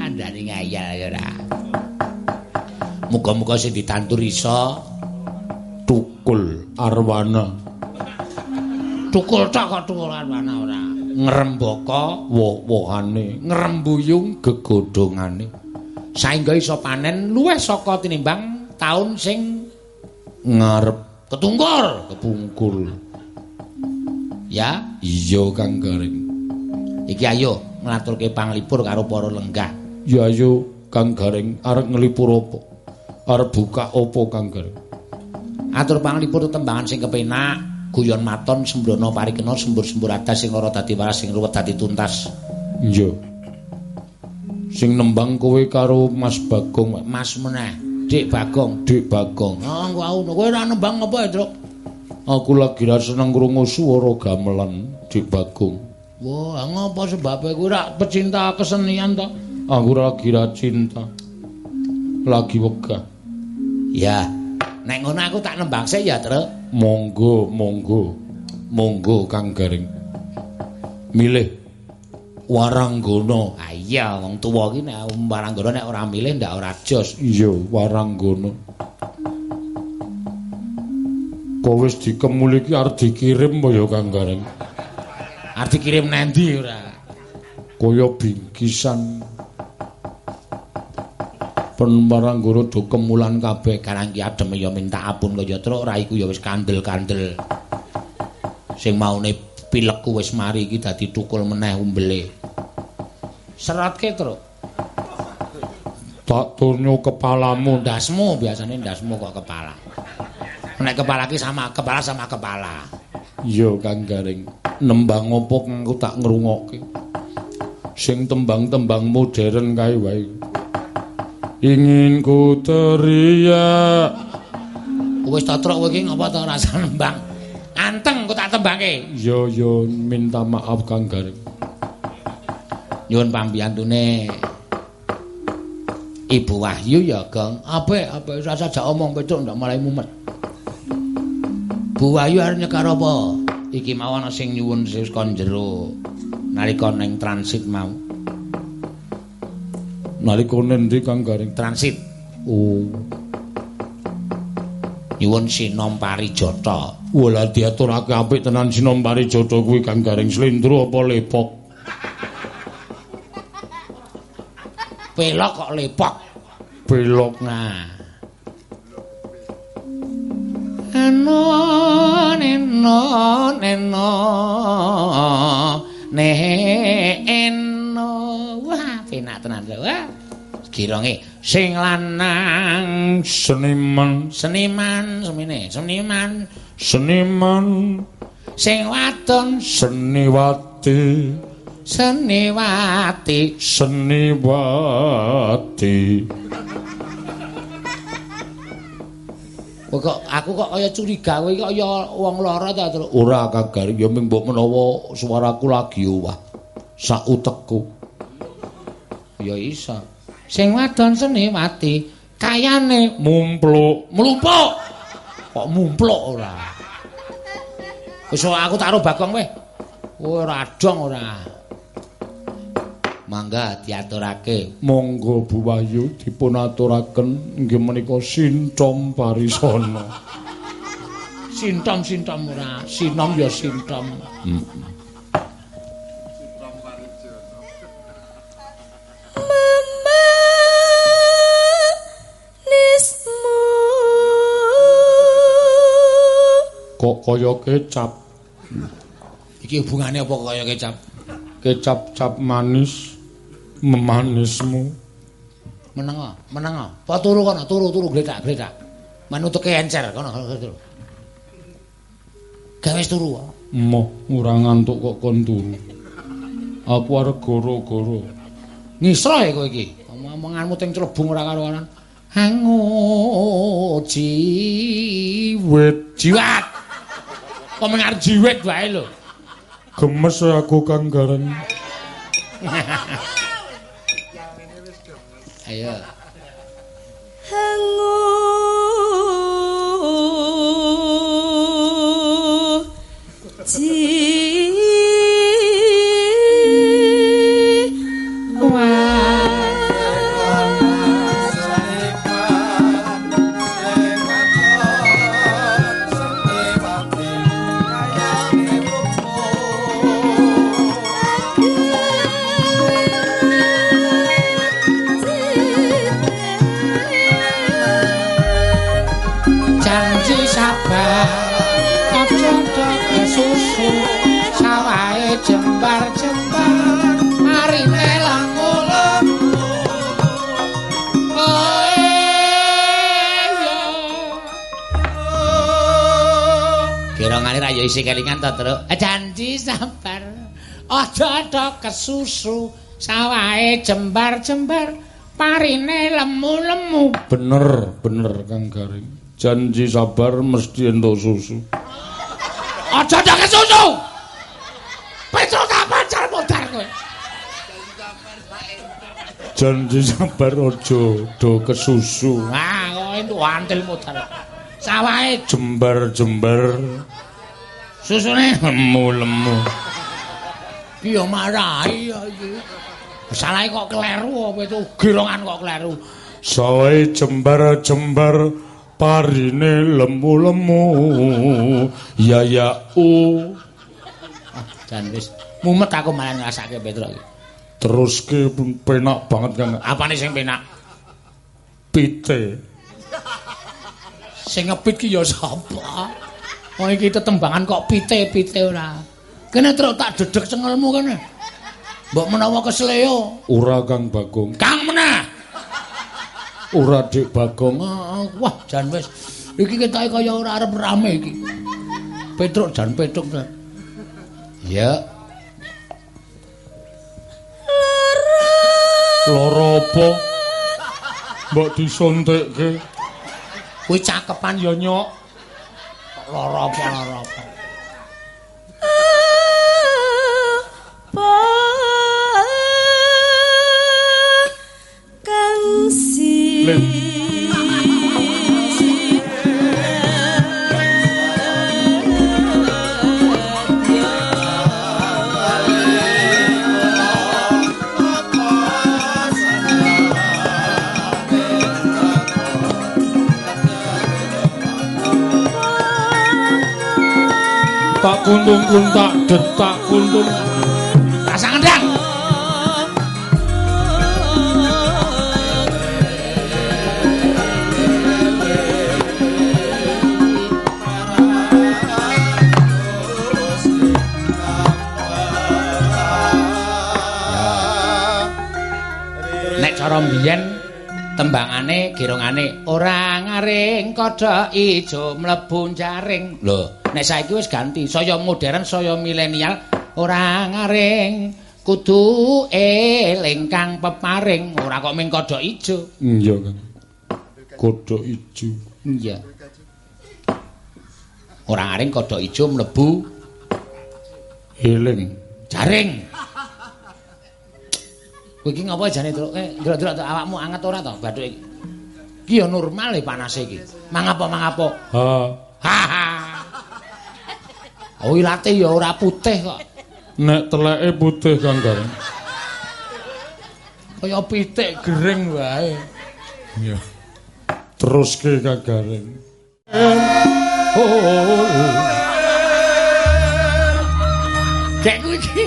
Andane ngayal ya ora. Muga-muga sing ditantur iso tukul arwana. tukul tok kok tukul arwana ora. Ngrembaka, Woh-wohane ngrembuyung gegodhongane. saengga iso panen luwih saka tinimbang taun sing Ngarep ketungkur. kepungkur. Ya, Iya Kang Garing. iki ayo ngaturke panglipur karo para lenggah. Ya ayo Kang Garing arep nglipur apa? Arep buka apa Kang Garing? Atur panglipur tembangan sing kepenak, guyon maton sembrono parikena sembur-sembur adas sing lara dadi waras sing ruwet dadi tuntas. Iya. Sing nembang kowe karo Mas Bagong, Mas meneh, Dik Bagong. Dik Bagong. Oh, engko aku kowe ora nembang apa Truk? Aku lagi ra seneng krungu swara gamelan Dik Bagong. Wah, ngopo sebabe kowe ora pecinta kesenian to? Aku lagi ra cinta. Lagi wegah. Ya. Nek ngono aku tak nembang ya, Truk. Monggo, monggo. Monggo Kang Garing. Milih Waranggana. Ah iya, wong tuwa iki nek Waranggana nek ora milih ndak ora jos. Iya, Waranggana. Kok wis dikemul iki arep dikirim apa ya Kang Garing? Arep dikirim nendi ora? Kaya bingkisan. Penmarang guru do kemulan kabeh. Karang ki adem ya minta ampun kaya truk raiku ya wis kandel-kandel. Sing maune pilekku wis mari iki dadi tukul meneh umbele. Seratke truk. Tak tunyo kepalamu. Ndasmu biasane ndasmu kok kepala. Nek kepala ki sama kepala sama kepala. Iya Kang Garing. Nembang apa kang aku tak ngrungokke. Sing tembang-tembang modern kae wae. Ingin ku teriak Wis ta truk kowe iki ngapa ta rasa nembang? Anteng kok tak tembangke. Yo yo minta maaf Kang Garing. Nyuwun pambiyantune. Ibu Wahyu ya, Gong. Apik, apik rasa jak omong Petruk ndak mulai mumet. Bu Wahyu arep nyekar apa? Iki mau ana sing nyuwun saka jero nalika ning transit mau. Nalika nendi Kang Garing Transit. Oh. Nyuwun sinom parijata. Wala diaturake apik tenan sinom parijata kuwi Kang Garing slendro apa lepok. Pelok kok lepok. Belok Nah. Eno neno neno neno wah penak tenan lho wah gironge sing lanang seniman. Seniman semene. Seniman. Seniman. Sing wadon. Seniwati. Seniwati. Seniwati. Kok aku kok kaya curiga kowe kaya wong lara ta terus ora kagar ya ming mbok menawa suaraku lagi owah sak utekku ya iso. Sing wadon seniwati kayane mumpluk. Mlumpuk kok mumpluk ora? Wis aku taruh bagong weh. Ora dong ora. Mangga diaturake. Monggo Bu Wahyu dipun aturaken inggih menika sintom parisana. Sintom-sintom ora. Sinom ya sintom. Hmm. Kok kaya kecap? Iki hubungane apa kaya kecap? Kecap-cap manis memanismu. Meneng meneng apa turu kono? Turu turu gledak gledak manutuke encer kono turu gawe turu moh ora ngantuk kok kon turu. Aku arep goro-goro. Ngisro ya kowe iki? Omonganmu teng clebung ora karo-karoan hangu jiwet. Jiwat kok mengar jiwet wae lho. Gemes aku kang gareng ayo. Hangu isi kelingan to, Truk. Janji sabar. Aja dok kesusu sawahe jembar-jembar parine lemu-lemu. bener bener kang garing janji sabar mesti entuk susu Aja ndak kesusu. Petro tak pacar modar kowe. janji sabar ojo do kesusu Ah, kok entuk antil modar. Sawahe jembar-jembar susune lemu-lemu iya marahi ya iki. Salahe kok kleru apa itu girongan kok kleru. sawahe jembar-jembar parine lemu-lemu ya ya u Jan wis mumet aku malah ngrasake Petro iki. terus ke penak banget kan Apane sing penak? pite Sing ngepit ki ya sapa? Wong iki tetembangan kok pite-pite ora. Kene truk tak dedeg cengelmu kene. Mbok menawa kesleo, ora kang bagong Kang menah. ora dik bagong Ah, Wah, jan wis. Iki ketoke kaya ora arep rame iki. Petruk jan petruk. Jan. Ya, lara apa mbok disontekke kuwi cakepan ya nyok. Lara apa lara apa. apa kang si kuntung pun tak detak kuntung rasa ngendang. Nek cara mbiyen tembangane gerongane ora ngaring kodhok ijo mlebu jaring. Lho nek saiki wis ganti saya modern saya milenial ora ngaring kudu eling kang peparing ora kok ming kodhok ijo iya kan kodhok ijo iya ora ngaring kodhok ijo mlebu eling jaring Kowe iki ngapa jane, Truk? Eh, delok-delok awakmu anget ora to bathuk iki? Iki ya normal e panase iki. Mangapa mangapa? Ha ha. Oh, ilate ya ora putih kok. nek teleke putih Kang Gareng Kaya pitik gering wae. iya terus ke Kang Gareng Dek kuwi iki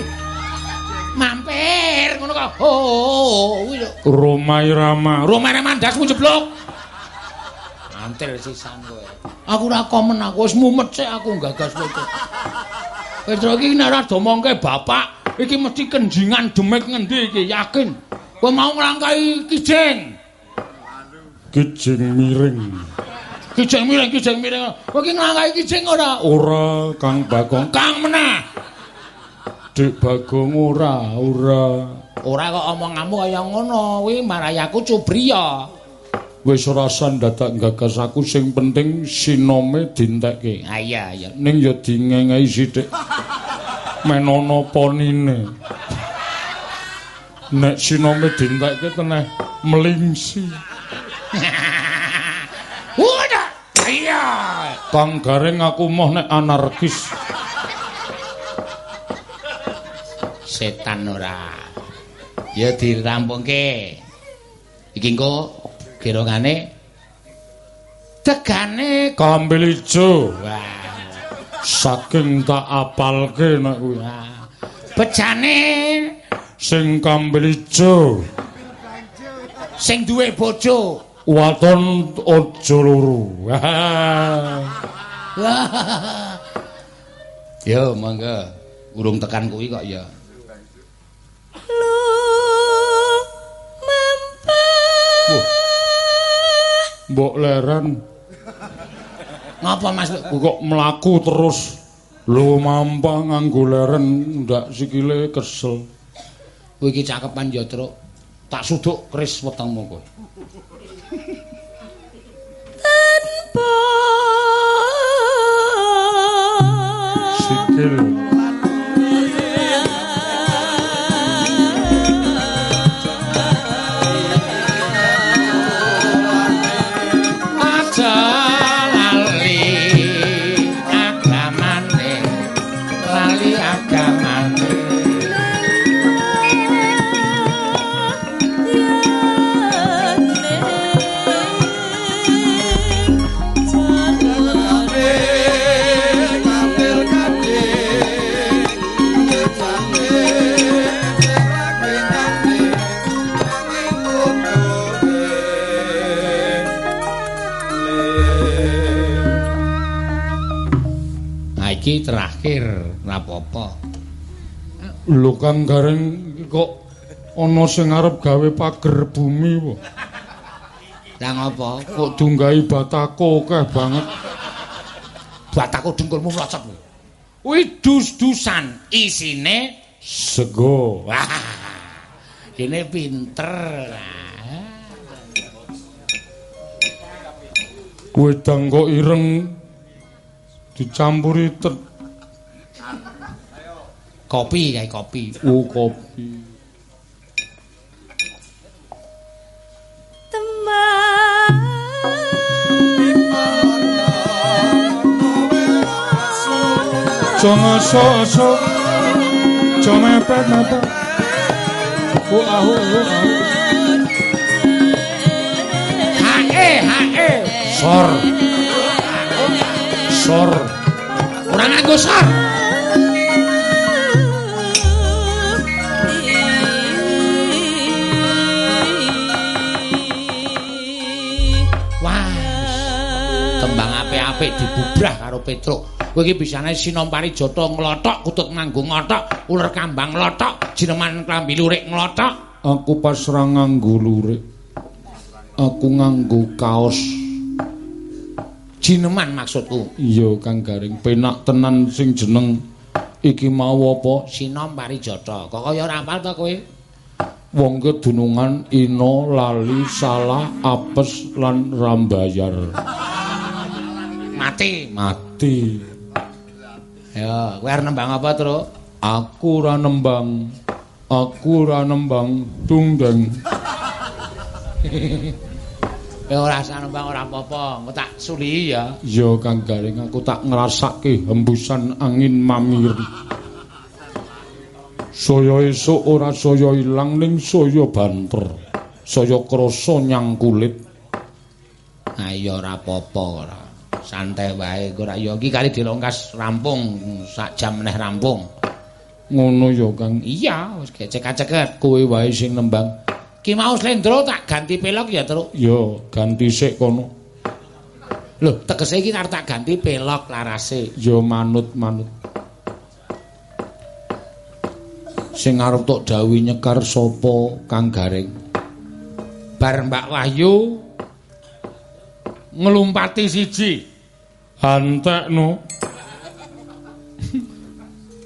mampir ngono kok. Oh, kuwi lho. Romai Rama Romane mandasmu jeblok. Mantil sisan kowe. Aku ora komen aku wis mumet sik aku gagas kowe. Petro iki nek ora domongke bapak, iki mesti kenjingan demit ngendi iki yakin. Kowe mau nglangkai kijing. kijing miring Kijing miring, kijing miring. Kowe iki nglangkai kijing ora? ora Kang Bagong Kang meneh. Dik Bagong ora ora Ora kok omonganmu kaya ngono, kuwi marayaku cubriya. Wis ora san dadak gagas aku sing penting sinome dintekke Ha iya, iya. ning ya dingengai sithik menono ponine nek sinome dintekke teneh melingsi Udah. Iya. Kang Gareng aku moh nek anarkis Setan ora. Ya dirampungke. Iki engko gerongane tegane kambil ijo wah. saking tak apalke nek kuwi wah. Bejane sing kambil ijo sing duwe bojo. waton aja loro Yo mangga. Urung tekan kuwi kok ya. Mbok leren Ngapa Mas? kok mlaku terus lho mampang nganggo leren ndak sikile kesel Kowe iki cakepan ya, Truk. Tak suduk keris wetengmu kowe. sikil iki terakhir rapopo. lho Kang Gareng kok ana sing arep gawe pager bumi po Lah ngopo? kok dunggahi batako akeh banget Bataku dengkulmu mlocot kowe. Kuwi dus-dusan isine sego. Kene pinter. wedang kok ireng dicampuri ter... kopi kayak kopi. Uh kopi. Teman Jangan sosok Jangan mepet mata Uah uah uah Hae hae Sor Sor. Sor Ora nganggo sor Wah Tembang apik-apik dibubrah karo Petruk. Kowe iki bisane sinompari jata nglothok kutut nganggo ngothok uler kambang nglothok jineman klambi lurik nglothok. Aku pasrah nganggo lurik Aku nganggo kaos jineman maksudku. Iya Kang Garing. Penak tenan sing jeneng iki mau apa? Sinompari jata kok kaya ora apal to kowe? Wong kedunungan ina lali salah apes lan rambayar. Mati. Mati. Ya kowe arep nembang apa Truk aku ora nembang. Aku ora nembang. Tunggang kowe ora usah nembang ora apa-apa. Engko tak suli ya. Ya Kang Garing aku tak ngrasake hembusan angin mamiri saya esuk ora saya ilang ning saya banter. Saya krasa nyang kulit ayo ora apa-apa ora. Santai wae ora. Ya iki kali dilongkas rampung sak jam meneh rampung. Ngono ya Kang. Iya wis kecek-ceket kowe wae sing nembang ki mau slendro tak ganti pelok ya terus ya ganti sik kono. Lho tegese iki arep tak ganti pelok larase. Ya manut-manut sing arep tok dawi nyekar sapa Kang Garing? Bar Mbak Wahyu nglumpati siji. Antekno.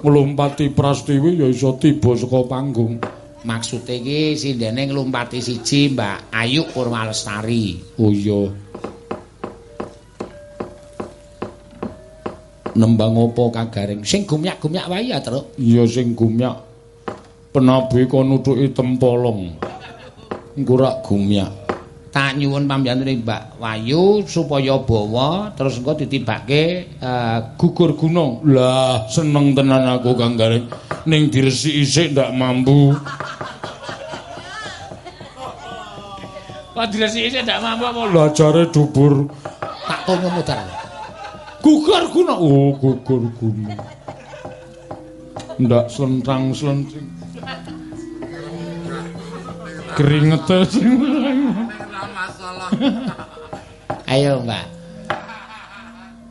Nglumpati prastiwi ya iso tiba saka panggung maksud iki sindene nglumpati siji Mbak Ayu Purmalestari. Oh iya. Nembang apa Kang Garing sing gumyak-gumyak wae ya Truk. Iya sing gumyak. Penabe kon nutuki tempolong. Engko rak gumyak tak nyuwun pambiyantune Mbak Wayu supaya bawa terus engko ditibake uh, gugur gunung. Lah seneng tenan aku Kang Garing. Ning diresiki sik ndak mampu. Kok diresiki sik ndak mampu apa? Lah jare dubur. Tak tonyo muter gugur gunung. Oh gugur gunung. Ndak slentang slenting sing ayo Mbak.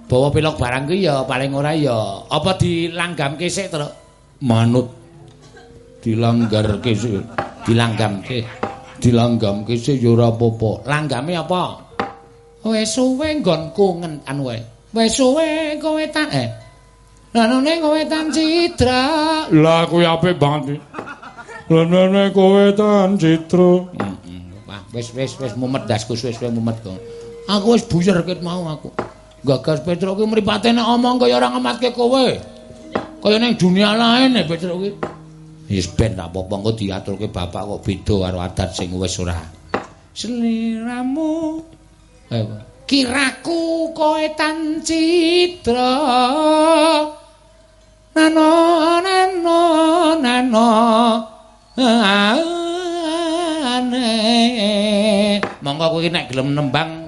Bawa pilok barang ku ya paling ora ya. Apa dilanggamke sik terus manut. Dilanggarke sik dilanggamke dilanggamke sik ya ora apa-apa. Langgame apa? Wis suwe nggonku ngentan wae. Wis suwe kowe tan eh. Lanone kowe tan citra. Lah kuwi apik banget lanane kowe tan citra. Wah, wis wis wis mumet dasku wis wis mumet kok. Aku wis buyer ket mau aku. Gagas Petro ki mripate nek omong kaya ora ngematke kowe. Kaya ning dunia lain nek Petro ki. Wis ben tak apa-apa engko diaturke bapak kok beda karo adat sing wis ora. Seliramu. Ayo. Kiraku kowe tan citra. Nano nano nano. Ane monggo kowe nek gelem nembang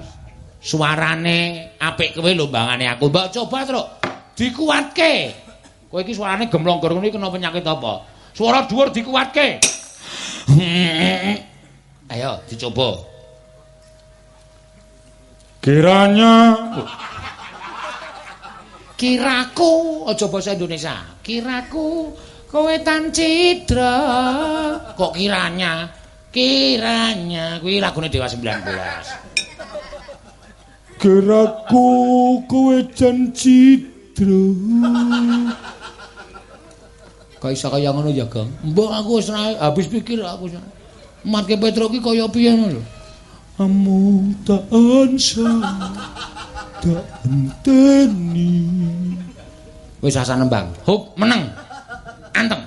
suarane apik kowe lho mbangane aku. Mbok coba truk. Dikuatke. Kowe iki suarane gemlong ngono iki kena penyakit apa? Suara dhuwur dikuatke. Ayo dicoba. Kiranya kiraku aja basa Indonesia. Kiraku kowe tan cidra. Kok kiranya kiranya kuwi lagune Dewa 19 Geraku kowe jan citra kok iso kaya ngono ya Gong? Mbok aku wis habis pikir aku matke Petro ki kaya piye ngono lho? Amu tak ansa tak enteni. Wis asa nembang. Huk meneng. Anteng.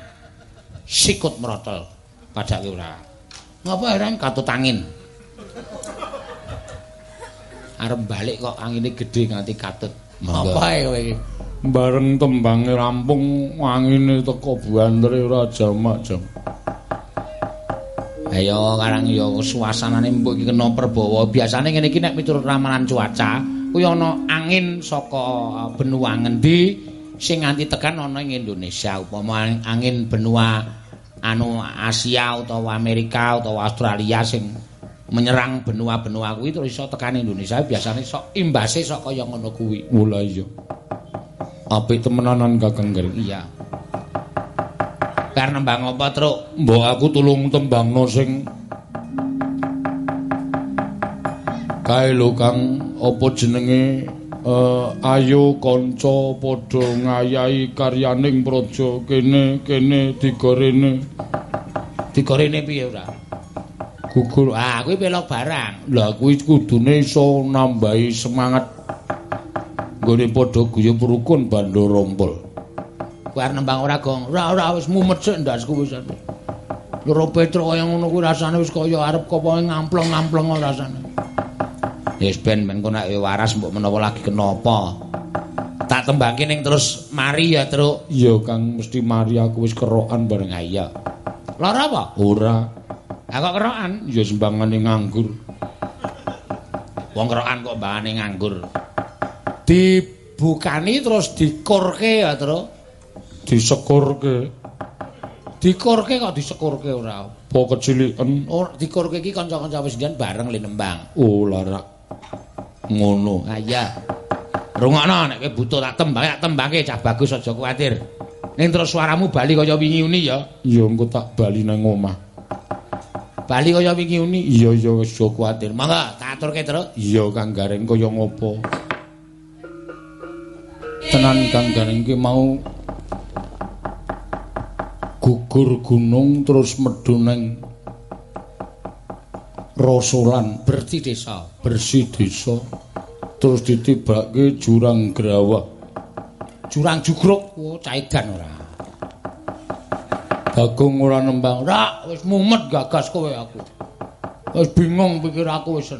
Sikut merotol. Padake ora ngapa heran? Katut angin. Arep balik kok angine gedhe nganti katut. Apa ae kowe iki? Bareng tembange rampung wangine teko buantre raja majam ayo karang ya suasanane mbok iki kena perbawa biasane ngene iki nek miturut ramalan cuaca kuwi ana angin saka benua ngendi sing nganti tekan ana ing Indonesia. Upama angin benua anu Asia utawa Amerika utawa Australia sing menyerang benua-benua kuwi terus iso tekan Indonesia biasane sok imbase sok kaya ngono kuwi. Mula iya. Apik temenanan Kakang Gering. Iya. Karena nembang apa, Truk? Mbok aku tulung tembangno sing kae lho Kang, apa jenenge uh, ayo kanca padha ngayahi karyaning praja. Kene kene digorene. Digorene piye ora? gugur. Ah kuwi belok barang. Lah kuwi kudune iso nambahi semangat. Nggone padha guyub rukun bandha rompol. Kuwi arep nembang ora gong? Ora ora wis mumet sik ndasku wis loro petro kaya ngono kuwi rasane wis kaya arep kopo ngampleng-ngampleng rasane wis ben ben kok nek waras mbok menawa lagi kenapa tak tembangke ning terus mari ya truk iya kang mesti mari aku wis kerokan bareng ayah lara apa ora Lah kok kerokan? Ya sembangane nganggur. Wong kerokan kok mbangane nganggur. Dibukani terus dikurke ya, Tru. Disekurke. Dikurke kok disekurke ora. Apa keciliken? Oh, dikurke iki kanca-kanca wis bareng le nembang. Oh, larak. Ngono. Ha iya. Rungokno nek kowe butuh tak tembang, tak tembangke cah bagus aja kuwatir. Ning terus suaramu bali kaya wingi uni ya. Ya engko tak bali nang omah. Bali kaya wingi uni. Iya iya wis aja kuwatir. Mangga tak aturke terus. Iya Kang Gareng kaya ngopo? Tenan Kang Gareng ki mau gugur gunung terus medhu nang Rosolan bersih desa, bersih desa. Terus ditibake jurang grawah. Jurang jugruk, oh caedan ora. Bagong ora nembang. Ora, wis mumet gagas kowe aku. Wis bingung pikir aku wis.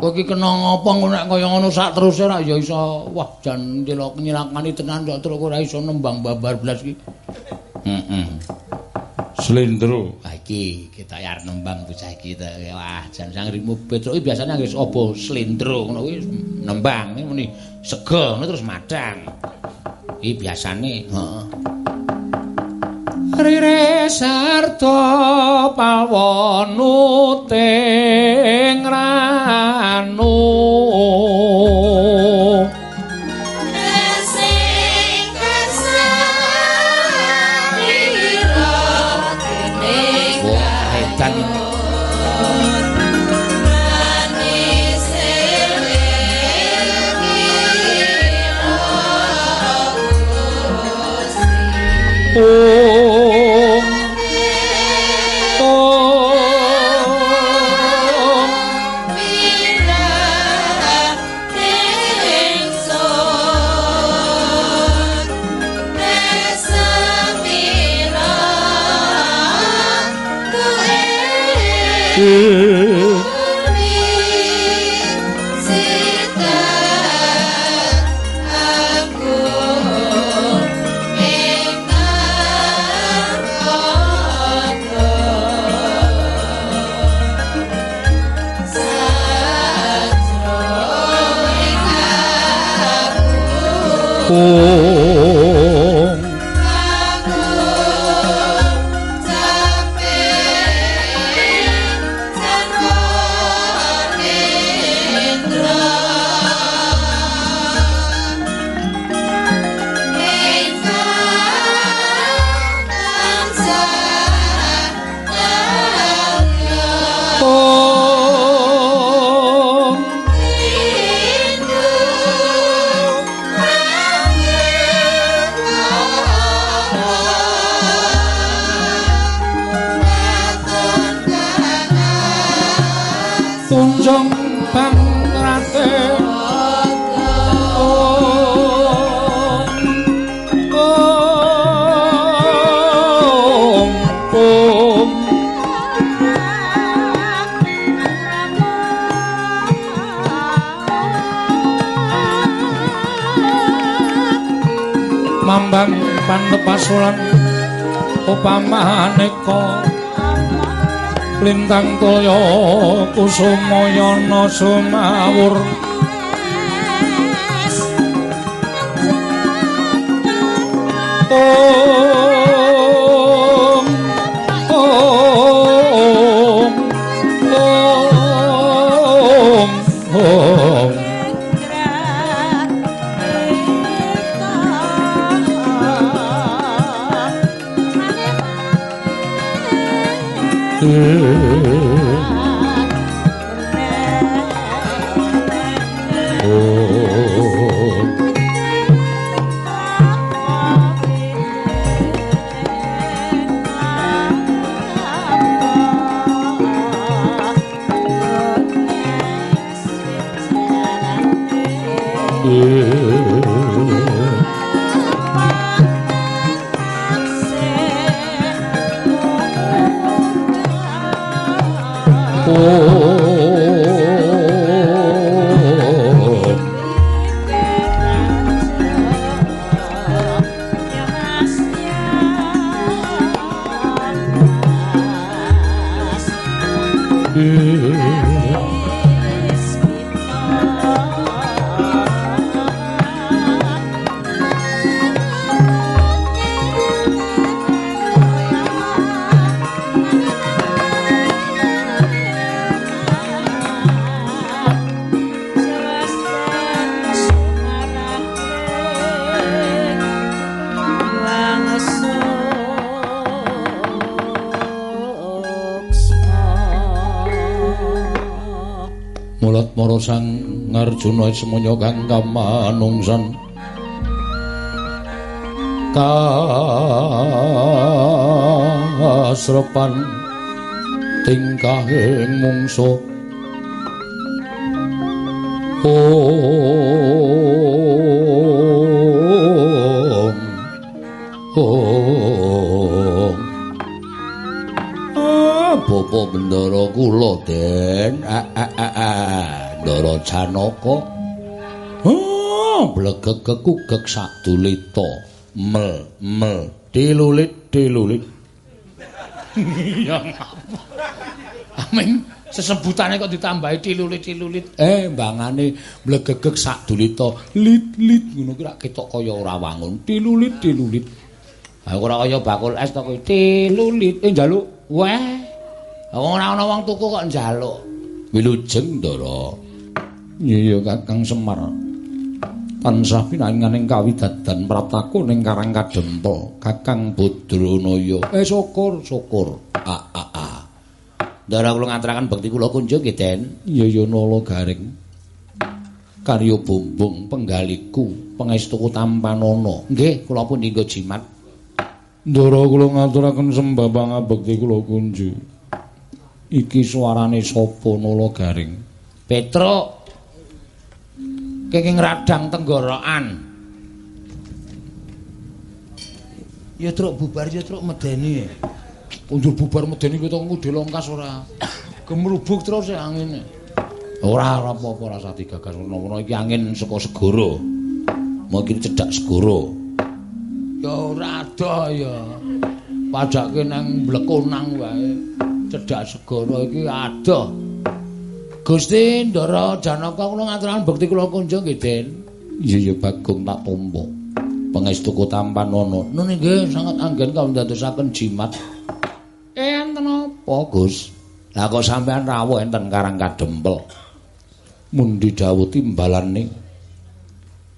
Kowe iki kena ngopo nek kaya ngono sak terus ora ya iso wah jan ndelok nyilakani tenan kok terus ora iso nembang babar blas iki. Heeh. Slendro. Ha iki kita ya nembang bocah iki wah jan sang rimu Petro iki biasane wis apa slendro ngono kuwi nembang muni sego terus madang. Iki biasane, heeh. Rire sarta pawonu teng ranu lintang toya kusumayana sumawur Arjuna semono kang kamanungsan kasrepan tingkahing mungsu. Om. Om. Ah bapa bendara kula Den? Ah ah Ndara Janaka. Oh, blegek kekugek sadulita. Mel, mel, dilulit, dilulit. Ya Amin. Sesebutane kok ditambahi dilulit-dilulit. Eh, mbangane blegegek sadulita. Lit-lit ngono ki rak ketok kaya ora wangun. Dilulit-dilulit. Ha ora kaya bakul es to kowe. Dilulit. Eh njaluk. Weh. Ora ana wong tuku kok njaluk. Wilujeng, Ndara. Iya Kakang Semar. Tansah pinanganing kawidadan prataku ning Karang Kadempel, Kakang Badranaya. Eh syukur, syukur. Ah ah ah. Ndara kula ngaturaken bekti kula kunjuk nggih, Den. Iya ya nala garing. Karya bumbung penggaliku, pangestuku tampanana. Nggih, kula pun dinggo jimat. Ndara kula ngaturaken sembah pangabekti kula kunjuk. Iki suarane sapa nala garing? Petruk. Kenging radang tenggorokan. Ya truk bubar ya truk medeni. Unjur bubar medeni kita ngudi longkas ora. Gemrubuk terus ya angin. Ora ora apa-apa rasa digagas menawa iki angin saka segara. Mungkin cedak segara. Ya ora ada ya. Pajake nang blekonang wae. Cedak segara iki ada. Gusti Ndara Janaka kula ngaturaken bekti kula kunjung nggih Den. Iya ya Bagong tak tampa. Pangestu Tampanana. Nun nggih sangat anggen kawula ndadosaken jimat. Eh enten apa, Gus? Lah kok sampean rawuh enten Karang Kadempel. Mundi dawuh timbalane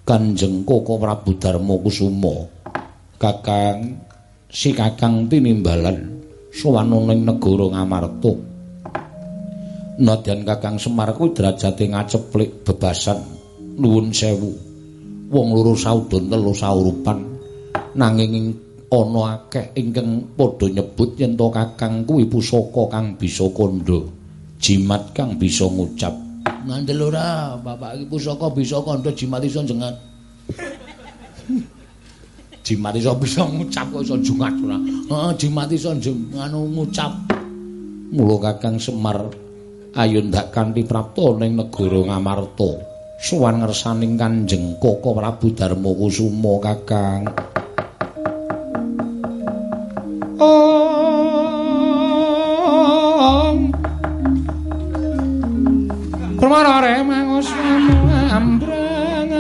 Kanjeng Koko Prabu Darma Kusuma. Kakang si Kakang tinimbalan sowan ning negara Ngamarta. Nadyan Kakang Semar kuwi derajate ngaceplik bebasan nuwun sewu. Wong loro saudon telu saurupan nanging ana akeh ingkang padha nyebut yen to Kakang kuwi pusaka kang bisa kandha, jimat kang bisa ngucap. Ngandel ora, Bapak iki pusaka bisa kandha jimat iso jengat. jimat iso bisa ngucap kok iso jungat ora. Heeh, jimat iso nganu ngucap. Mula Kakang Semar ayun dak kanthi prapta ning negara Ngamarta. Suwan ngersaning Kanjeng Koko Prabu Darma Kusuma Kakang. Om. Permara remangus ambrang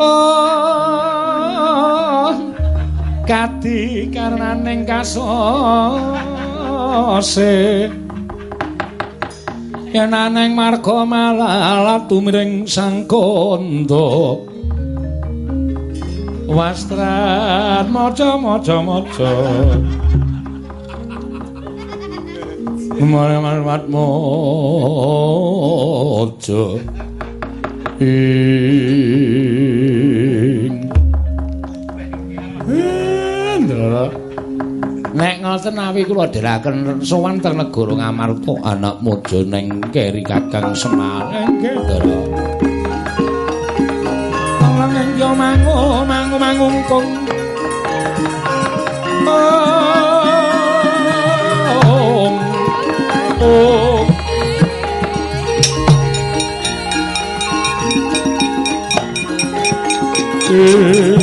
Oh Kati karenaning kasose. Yen aneng marga malalat tumiring sang kondo Wastran maca maca maca Mare marmat maca Nek ngoten awi kula dherekaken sowan teng negara Ngamarta anak mojo neng keri Kakang Semar nggih Ndara langeng yo mangu mangu mangungkung. Oh oh eh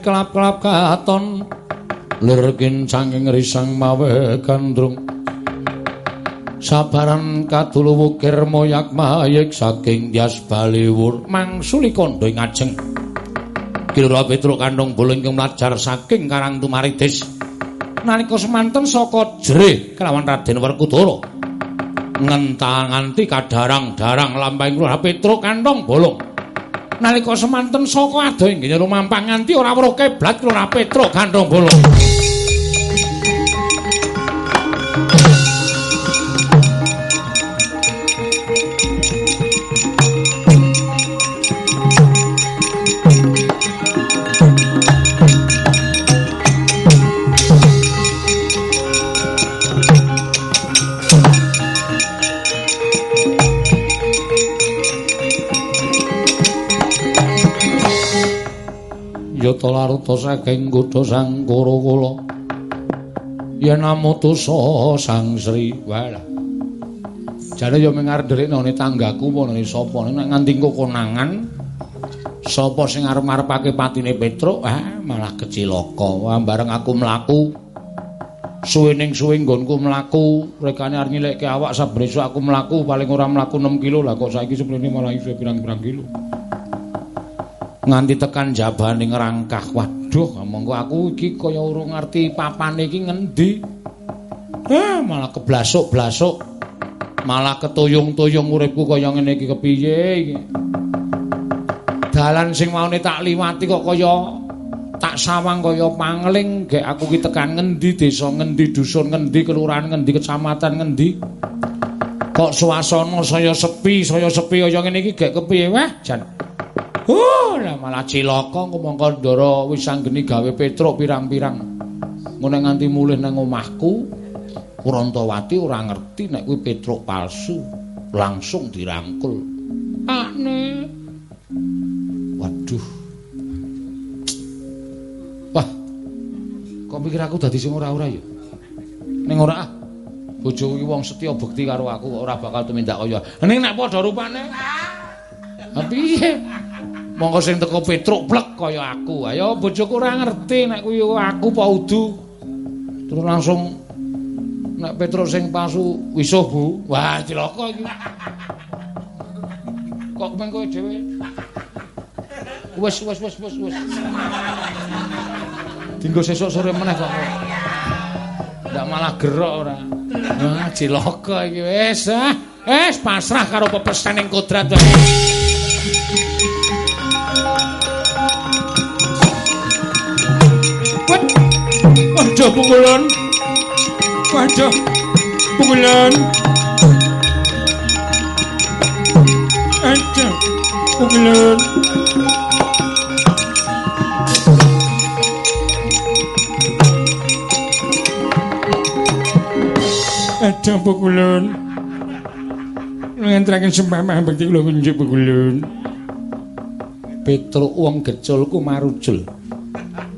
kelap-kelap katon. Lir kincanging risang mawe gandrung. Sabaran kadulu wukir moyak mayik saking dias baliwur Mangsuli kondo ngajeng Kilura Petruk kandung bolong kemlajar saking karang tumaritis Nalika semanten saka jerih kelawan Raden Werkudara. Ngentang nganti kadarang-darang lampahing Kilura Petruk kandung bolong nalika semanten saka adoh inggih rumampang nganti ora weruh keblat Lora Petruk gandong bolong. Yata laruta saking kutha Sangkara kula. Yen amutusa Sang Sri wala. Jane yo mengar ndelik nang tanggaku nang sapa? Nek nganti konangan sapa sing arep-arepake patine Petruk? Ah malah kecilaka. Bareng aku mlaku. Suwe ning suwe nggonku mlaku. Rekane arep nyileke awak saben esuk aku mlaku. Paling ora mlaku 6 kilo. Lah kok saiki seprene malah iso pirang-pirang kilo nganti tekan jabane ngrangkah waduh monggo aku iki kaya urung ngerti papane iki ngendi? Ah malah keblasuk-blasuk. Malah ketuyung-tuyung uripku kaya ngene iki kepiye iki? Dalan sing maune tak liwati kok kaya tak sawang kaya pangling. Gek aku ki tekan ngendi desa ngendi dusun ngendi kelurahan ngendi kecamatan ngendi? Kok suasana saya sepi saya sepi kaya ngene iki? Gek kepiye? Wah jan Oh, lah malah cilaka ngomongko ndara wis anggeni gawe Petruk pirang-pirang. Ngene nganti mulih nang omahku, Urantawati ora ngerti nek kuwi Petruk palsu, langsung dirangkul. Aneh. Waduh. Wah. Kok mikir aku dadi sing ora-ora ya? Ning ora ah. Bojo iki wong setya bekti karo aku ora bakal tumindak kaya. Ning nek padha rupane. Ah piye? Monggo sing teko Petruk plek kaya aku. Ayo bojoku ora ngerti nek kuwi aku apa udu. Terus langsung nek Petruk sing palsu wisuh Bu. Wah, cilaka iki. Kok mengko dhewe Wes wes wes wes wes. Dinggo sesuk sore meneh kok. Ndak malah gerok ora. Wah, cilaka iki wis ah. Wis pasrah karo pepesaning kodrat. Waduh pukulan. Waduh pukulan. Aduh pukulan. Ada pukulun. Ngentrakin sembah bekti kula kunjuk pukulun. Petruk wong geculku marujul.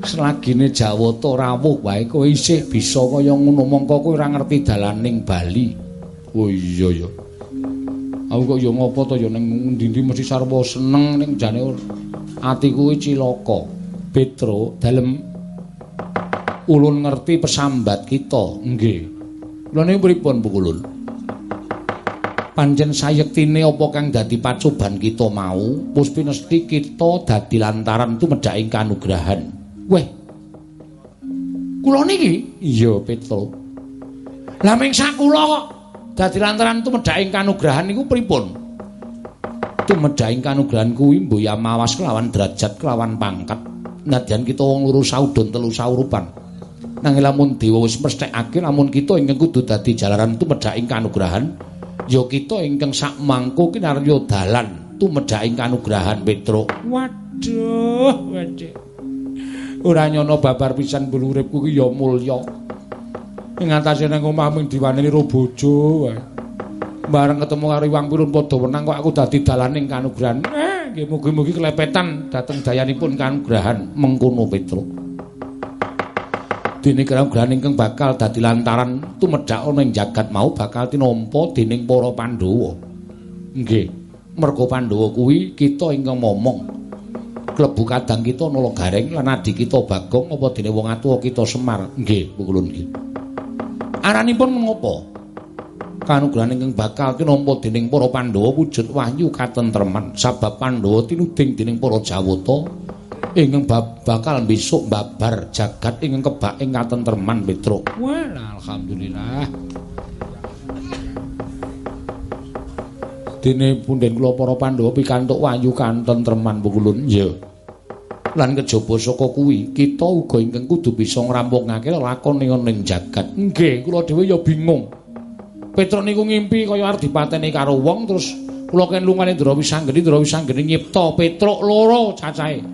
Selagine Jawata rawuh wae kowe isih bisa kaya ngono mongko kowe ora ngerti dalaning Bali. Oh iya ya. Aku kok ya ngopo to ya ning ndi-ndi mesti sarwa seneng ning jane atiku iki cilaka. Petruk dalem ulun ngerti pesambat kita. Nggih. Lha niku pripun Bu Kulun? Pancen sayektine apa kang dadi pacoban kita mau, puspinesti kita dadi lantaran tumedhaking kanugrahan. Weh. Kula niki? Iya, Petro. Lah ming sakula kok dadi lantaran tumedhaking kanugrahan niku pripun? Tumedhaking kanugrahan kuwi mboya mawas kelawan derajat kelawan pangkat. Nadyan kita wong loro saudon telu saurupan. nang lamun dewa wis mesthekake lamun kita ingkang kudu dadi jalaran tumedhaking kanugrahan ya kita ingkang sak mangko kinarya dalan tumedhaking kanugrahan Petruk waduh waduh ora nyono babar pisan buluripku ki ya mulya. Ing atase nang omah ming diwaneni ro bojo wae. Bareng ketemu karo Iwang Pirun padha wenang kok aku dadi dalaning kanugrahan. Eh nggih mugi-mugi kelepetan dhateng dayanipun kanugrahan mengkono Petruk dene kanugrahan ingkang bakal dadi lantaran tumedhak ana ing jagat mau bakal tinampa dening para Pandhawa. Nggih, merga Pandhawa kuwi kita ingkang momong klebu kadang kita nala gareng lan adi kita Bagong apa dene wong atuwa kita Semar. Nggih, pukulun nggih. Aranipun menapa? Kanugrahan ingkang bakal tinampa dening para Pandhawa wujud wahyu katentreman sabab Pandhawa tinuding dening para Jawata ingkang bakal besok babar jagat ingkang kebak ing katentreman Petruk. Wah, alhamdulillah. Dene punden kula para Pandhawa pikantuk wayu katentreman pukulun. Ya. Lan kejaba saka kuwi, kita uga ingkang kudu bisa ngrampungake lakon ning jagat. Nggih, kula dhewe ya bingung. Petruk niku ngimpi kaya arep dipateni karo wong terus kula ken lungane Ndara Wisanggeni, Ndara Wisanggeni nyipta Petruk loro cacahe.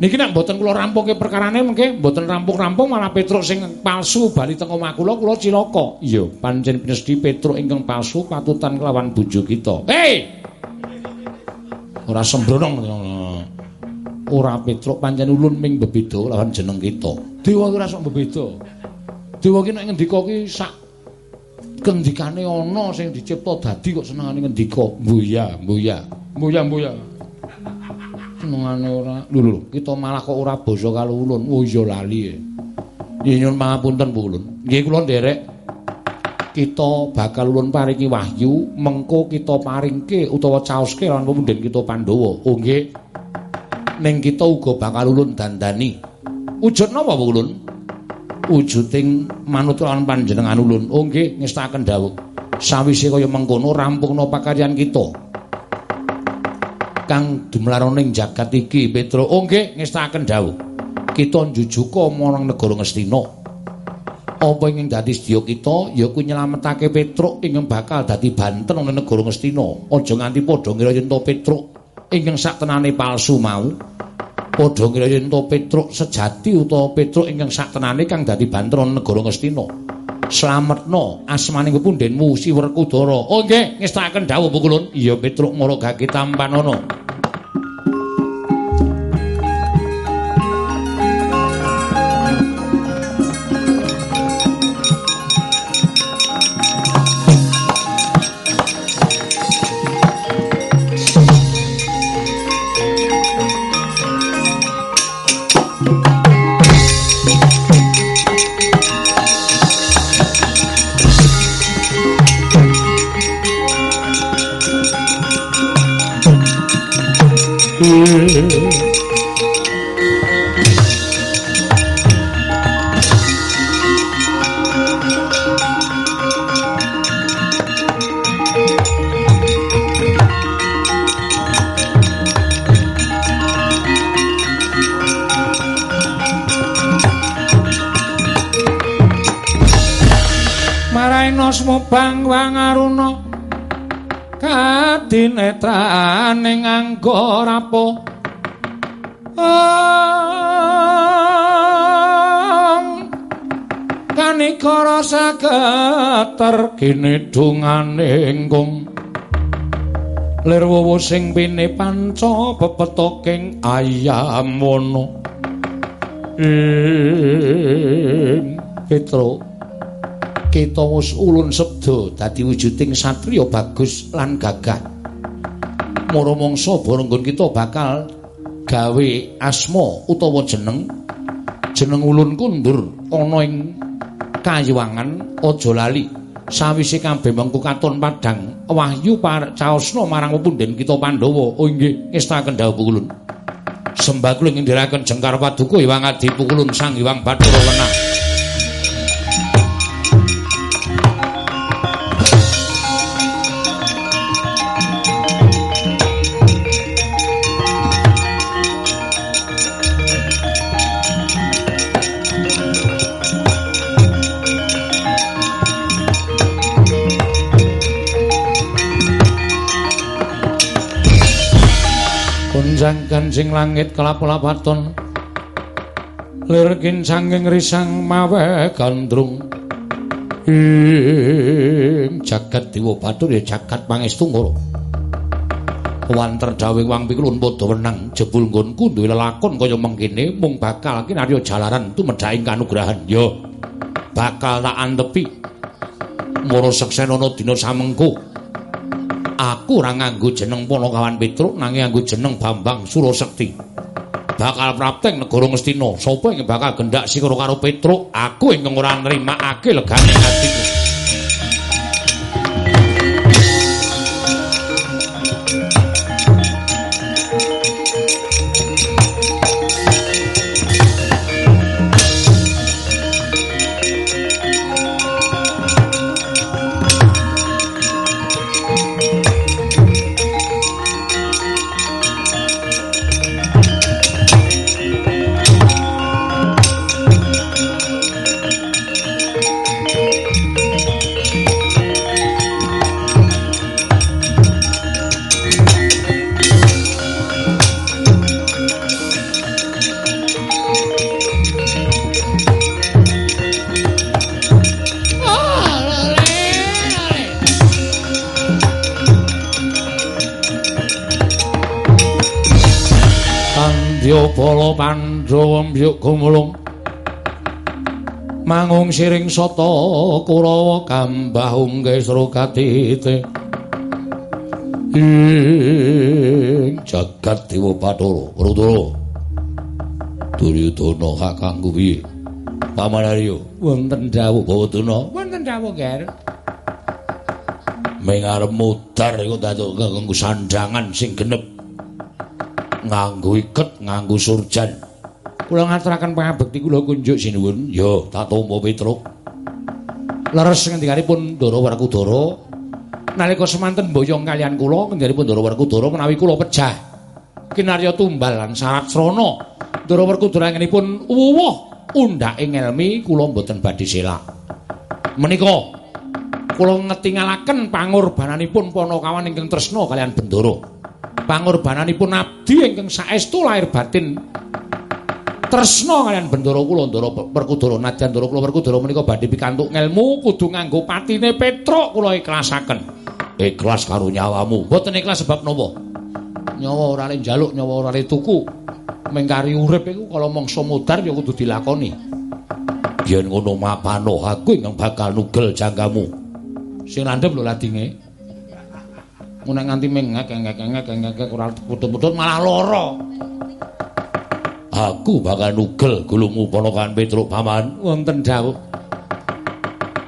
Niki nek mboten kula rampungke perkarane mengke mboten rampung-rampung malah Petruk sing palsu bali teng omah kula kula cilaka. Iya, pancen pinesti Petruk ingkang palsu patutan kelawan bojo kita. Hei! Ora sembrono. Ora Petruk pancen ulun ming bebeda lawan jeneng kita. Dewa ora sok bebeda. Dewa ki nek ngendika ki sak kendikane ana sing dicipta dadi kok senengane ngendika mbuya mbuya mbuya mbuya senengane ora. Lho lho kita malah kok ora basa karo ulun. Oh iya lali ya nyuwun pangapunten Bu ulun. Nggih kula nderek. Kita bakal ulun paringi wahyu mengko kita paringke utawa caoske lan pemunden kita Pandhawa. Oh nggih. Ning kita uga bakal ulun dandani. Wujud napa Bu ulun? Wujuding manut lan panjenengan ulun. Oh nggih, ngestaken dawuh. Sawise kaya mengkono rampungna pakaryan kita. Kang dumlaroning jagat iki, Petro. Oh nggih, ngestaken dawuh. Kita njujuka marang negara Ngastina. Apa ingkang dadi sedya kita ya kuwi nyelametake Petruk ingkang bakal dadi banten ing negara Ngastina. Aja nganti padha ngira yen Petruk ingkang saktenane palsu mau padha ngira yen to Petruk sejati utawa Petruk ingkang saktenane kang dadi bantron negara Ngastina. Slametna asmaning pepundhenmu Siwerkudara. Oh nggih, ngestakaken dawuh Pukulun. Iya Petruk mara gage you. Saged terkene dungane ingkung lir sing pine panca pepetoking ayam wono. Petro kita wis ulun sebda dadi wujuding satriya bagus lan gagah. Mara mangsa barenggon kita bakal gawe asma utawa jeneng. Jeneng ulun kundur ana ing kayuwangan aja lali sawise kabeh mengko katon padhang wahyu caosna marang pepundhen kita Pandhawa. Oh nggih ngestaken dawuh sembah kula ngendhiraken jengkar paduka Hyang Adi Pukulun Sang Hyang Bathara Wenang Kanjing langit kelap-lapaton Lir kincanging risang mawe gandrung. Ing jagat dewa batur ya jagat pangestu ngoro. Wanter dawe wang pikulun padha wenang jebul nggonku duwe lelakon kaya mengkene mung bakal kinarya jalaran tumedhaing kanugrahan. Ya bakal tak antepi. Moro seksena dina samengko aku ora nganggo jeneng Panakawan Petruk nanging nganggo jeneng Bambang Surasekti. Bakal prapteng negara Ngastina. Sapa sing bakal gendak sikara karo Petruk? Aku ingkang ora nrimakake legane atiku. Pandhawa mbyuk gumulung mangung siring sata kurawa kambah ungge srokatite ing jagat dewa bathara rudara. Duryudana kakang kuwi paman arya wonten dawuh bawadana wonten dawuh ger. Mengarep mudar iku datuk nganggo sandangan sing genep nganggo iket nganggo surjan. Kula ngaturaken pangabekti kula kunjuk sinuwun. Ya tak tampa petruk. Leres ngendikanipun Ndara Werkudara nalika semanten mboyong kalian kula ngendhanipun Ndara Werkudara menawi kula pejah. Kinarya tumbal lan syarat srana Ndara Werkudara ngenipun wuwuh undhake ngelmi kula mboten badhe selak. Menika kula ngetingalaken pangorbananipun Panakawan ingkang tresna kalian Bendara pangorbananipun abdi ingkang saestu lahir batin tresna kalian Bendara kula Ndara Werkudara nadyan Ndara kula Werkudara menika badhe pikantuk ngelmu kudu nganggo patine Petruk kula ikhlasaken ikhlas karo nyawamu. Mboten ikhlas sebab napa? Nyawa ora le njaluk, nyawa ora le tuku. Mengkari urip iku kala mangsa mudar ya kudu dilakoni. Yen ngono mapano aku ingkang bakal nugel jangkamu. Sing landhep lho ladinge. Mun nganti mengek-ngek-ngek-ngek ora putut-putut malah lara. Aku bakal nugel gulumu ponokan Petruk paman. Wonten dawuh.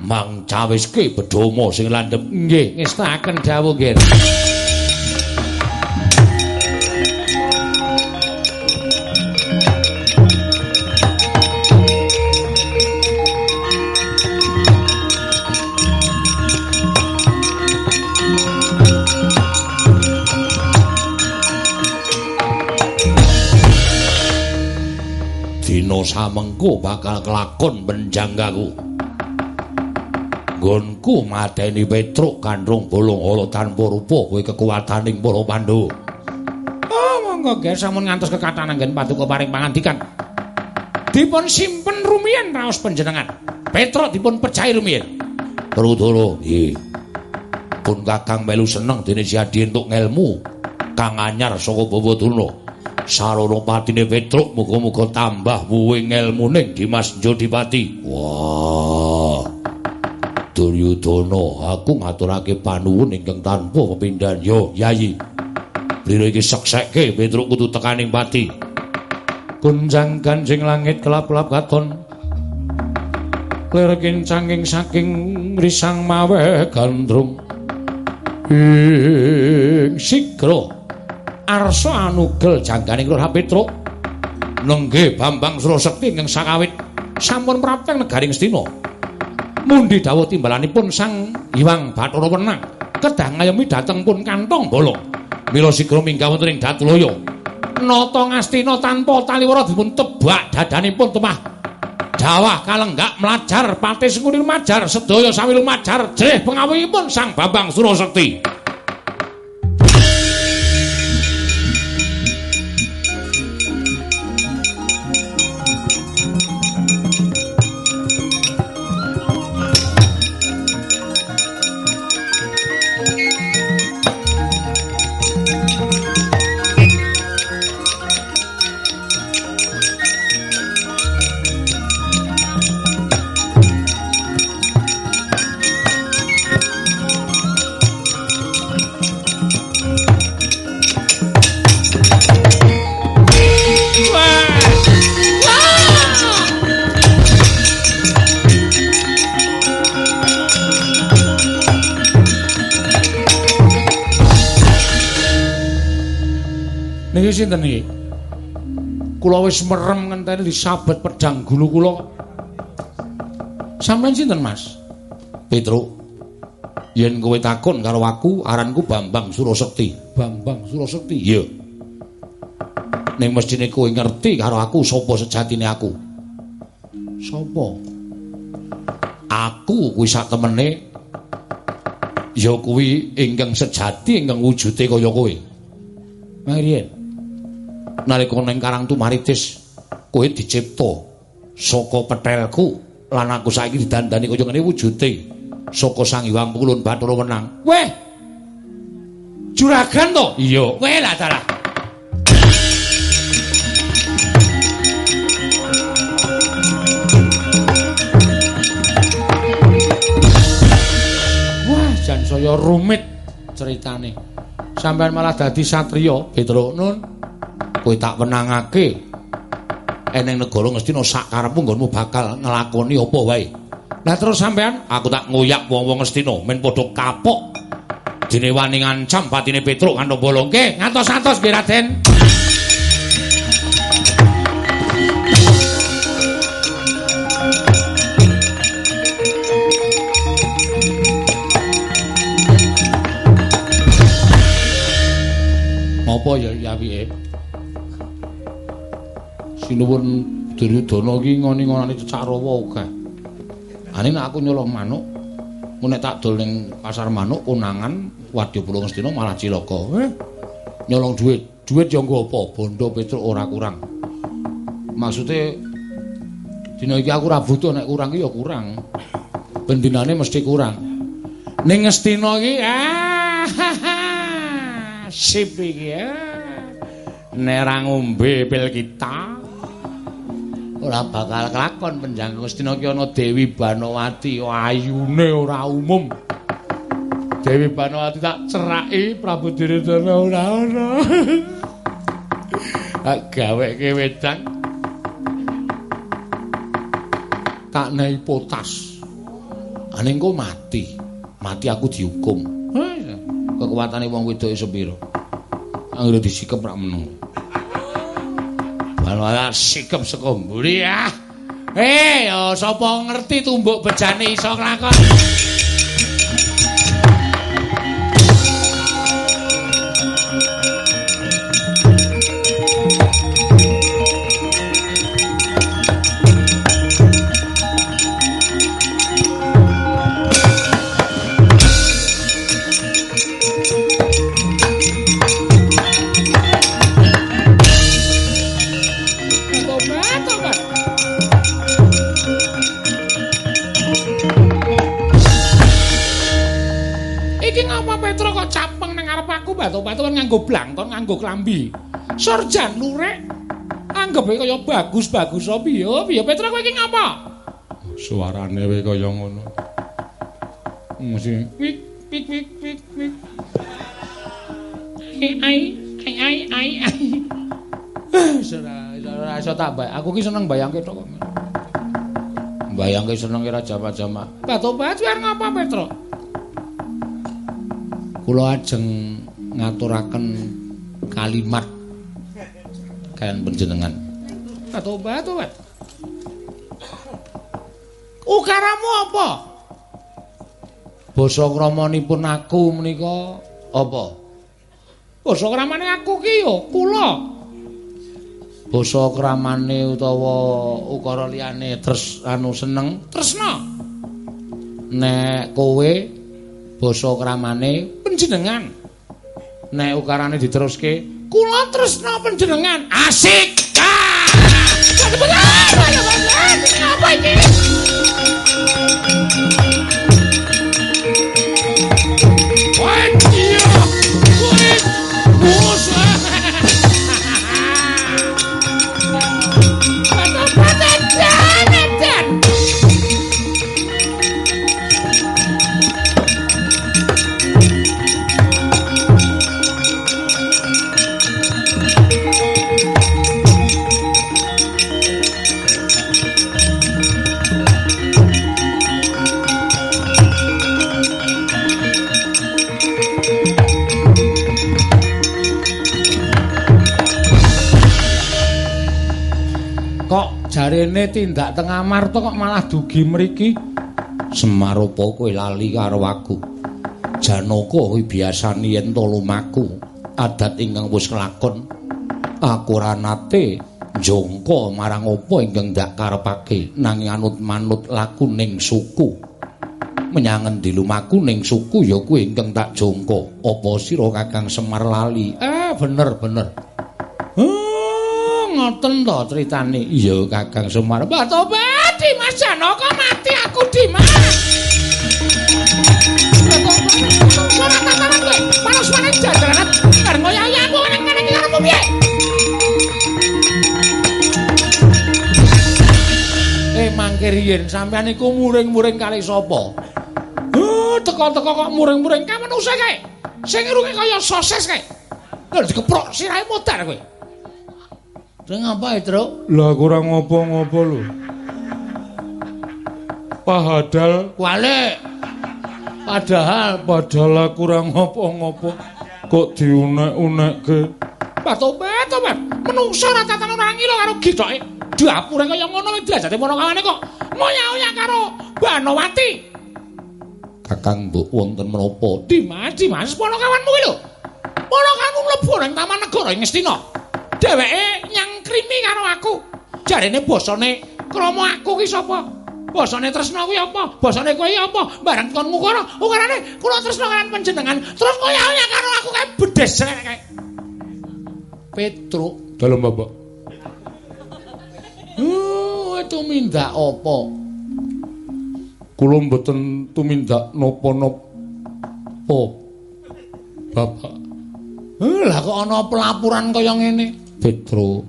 mang cawiske bedhomo sing landhep nggih ngestaken dawuh nggih samengko bakal kelakon benjanggaku. nggonku mateni Petruk kandung bolong ala tanpa rupa kowe kekuwataning para Pandhawa. Oh, monggo nggih sampun ngantos kekathah nanggen paduka paring pangandikan. Dipun simpen rumiyin raos panjenengan. Petruk dipun pecahi rumiyin. Rudara, nggih. Pun Kakang melu seneng dene siadi entuk ngelmu kang anyar saka Bawaduna. Sarana patine Petruk muga-muga tambah wuwing ngelmune Dimas Jodipati. Wah. Duryudana, aku ngaturake panuwun ingkang tanpa pepindhan. Yo, Yayi. Lira iki seksekke Petruk kudu tekaning pati. Gunjang ganjing langit kelap-kelap katon. Lir kincanging saking risang mawe gandrung. Ing sigra arsa anugel jangganing Lurah Petruk. Nengge Bambang Surasekti ingkang sakawit sampun prapteng negaring Stina. mundi dawuh timbalanipun Sang Hyang Bathara Wenang. Kedah ngayomi dhateng pun kantong bolong mila sigra minggah wonten ing Datulaya nata ngastina tanpa taliwara dipun tebak dadanipun temah dawah kalenggak melajar pati senguni majar sedaya sami lumajar jreh pengawihipun Sang Bambang Surasekti merem ngenteni disabet pedang gulu kula. Sampeyan sinten, Mas? Petruk. Yen kowe takon karo aku, aranku Bambang Surasekti. Bambang Surasekti. Iya. Ning mestine kowe ngerti karo aku sapa sejatine aku. Sapa? Aku kuwi sak temene ya kuwi ingkang sejati ingkang wujude kaya kowe. Mariyen. nalika ning Karang Tumaritis kowe dicipta saka pethelku lan aku saiki didandani kaya ngene wujute saka Sang Hyang Wulun Bathara Wenang. Weh. Juragan to? Iya. Weh lah salah. Wah, jan saya rumit ceritane. Sampeyan malah dadi satriya, Betruk Nun. Kowe tak wenangake Eneng negara Ngastina sak karepmu nggonmu bakal nglakoni apa wae. Lah terus sampean aku tak ngoyak wong-wong Ngastina men padha kapok. Dene wani ngancam batine Petruk kanthi bolongke. Ngantos-antos nggih Raden. Apa ya yawike? Sinuwun Duryudana iki ngoni-ngonane Cecarawa akeh. Ane nek aku nyolong manuk, mun nek tak dol ning pasar manuk konangan Wadyabala Ngastina malah cilaka. Eh? Nyolong duit, duit ya nggo apa? Bondo Petruk ora kurang. Maksude dina iki aku ora butuh nek kurang iki ya kurang. Bendinane mesti kurang. Ning Ngastina iki ah sip iki ya. Nek ra ngombe pil kita ora bakal kelakon penjang Gustina ki ana Dewi Banowati ayune ora umum. Dewi Banowati tak ceraki Prabu Duryudana ora ana. Tak gaweke wedang. Tak nei potas. Ane engko mati. Mati aku dihukum. Kekuatane wong wedoke sepiro? Anggere disikep rak meneng. Balwala sikep saka mburi ah. Eh, ya sapa ngerti tumbuk bejane iso nglakon. Nganggo klambi. Sorjan lurek. Anggep kaya bagus-bagus apa piye? Piye Petro kowe iki ngapa? Suarane wae kaya ngono. Mesti Wik wik wik wik wik. Ai ai ai ai. Ora ora iso tak bay. Aku ki seneng bayangke tok kok. Bayangke seneng ora jama-jama. Batu-batu arep ngapa Petro? Kula ajeng ngaturaken kalimat kalian panjenengan. Batu-batu, Pak. Ukaramu apa? Basa kramanipun aku menika apa? Basa kramane aku ki yo kula. Basa kramane utawa ukara liyane tres anu seneng tresna. Nek kowe basa kramane panjenengan. Nek ukarane diteruske kula tresna panjenengan. Asik. Ah! Bener, bener, bener. Apa iki? Jarene tindak teng Amarta kok malah dugi mriki? Semarupa kowe lali karo aku. Janaka kowe biasane yen to lumaku, adat ingkang wis kelakon. Aku ora nate jongko marang apa ingkang ndak karepake nanging anut manut laku ning suku. Menyang endi lumaku ning suku ya kuwi ingkang tak jongko. Apa sira Kakang Semar lali? Eh bener bener. Ngoten to critane. Iya, Kakang Semar. Mbah Tobat, Dimas Janaka mati aku karepmu piye? Eh mangke riyen sampean iku muring-muring kali sapa? Oh, Uh, teko-teko kok muring-muring ka manusa kae. Sing irunge kaya sosis kae. Lha dikeprok sirahe modar kowe. Sing apa, Truk? Lah kurang ngopo-ngopo lho. Padahal Wale. Padahal padahal kurang ngopo-ngopo kok diunek-unekke. Batu beto, Mas. Menungsa ora tatan ora ngilo karo gitoke. Dapure kaya ngono wis diajati ponokawane kok. Moya-oya karo Banowati. Kakang Mbok wonten menapa? Dimas, Dimas ponokawanmu kuwi lho. Ponokanmu mlebu nang Taman Negara ing Ngastina. Dheweke nyangkrimi karo aku. Jarene basane krama aku ki sapa? Basane tresna kuwi apa? Basane kowe apa? Bareng kon ngukara, ukarane kula tresna kan panjenengan. Terus moya-oya karo aku kae bedes kae. Petruk. Dalem Bapak. Uh, tumindak apa? Kula mboten tumindak napa-napa. Bapak. Uh, lah kok ana pelapuran kaya ngene? Petro.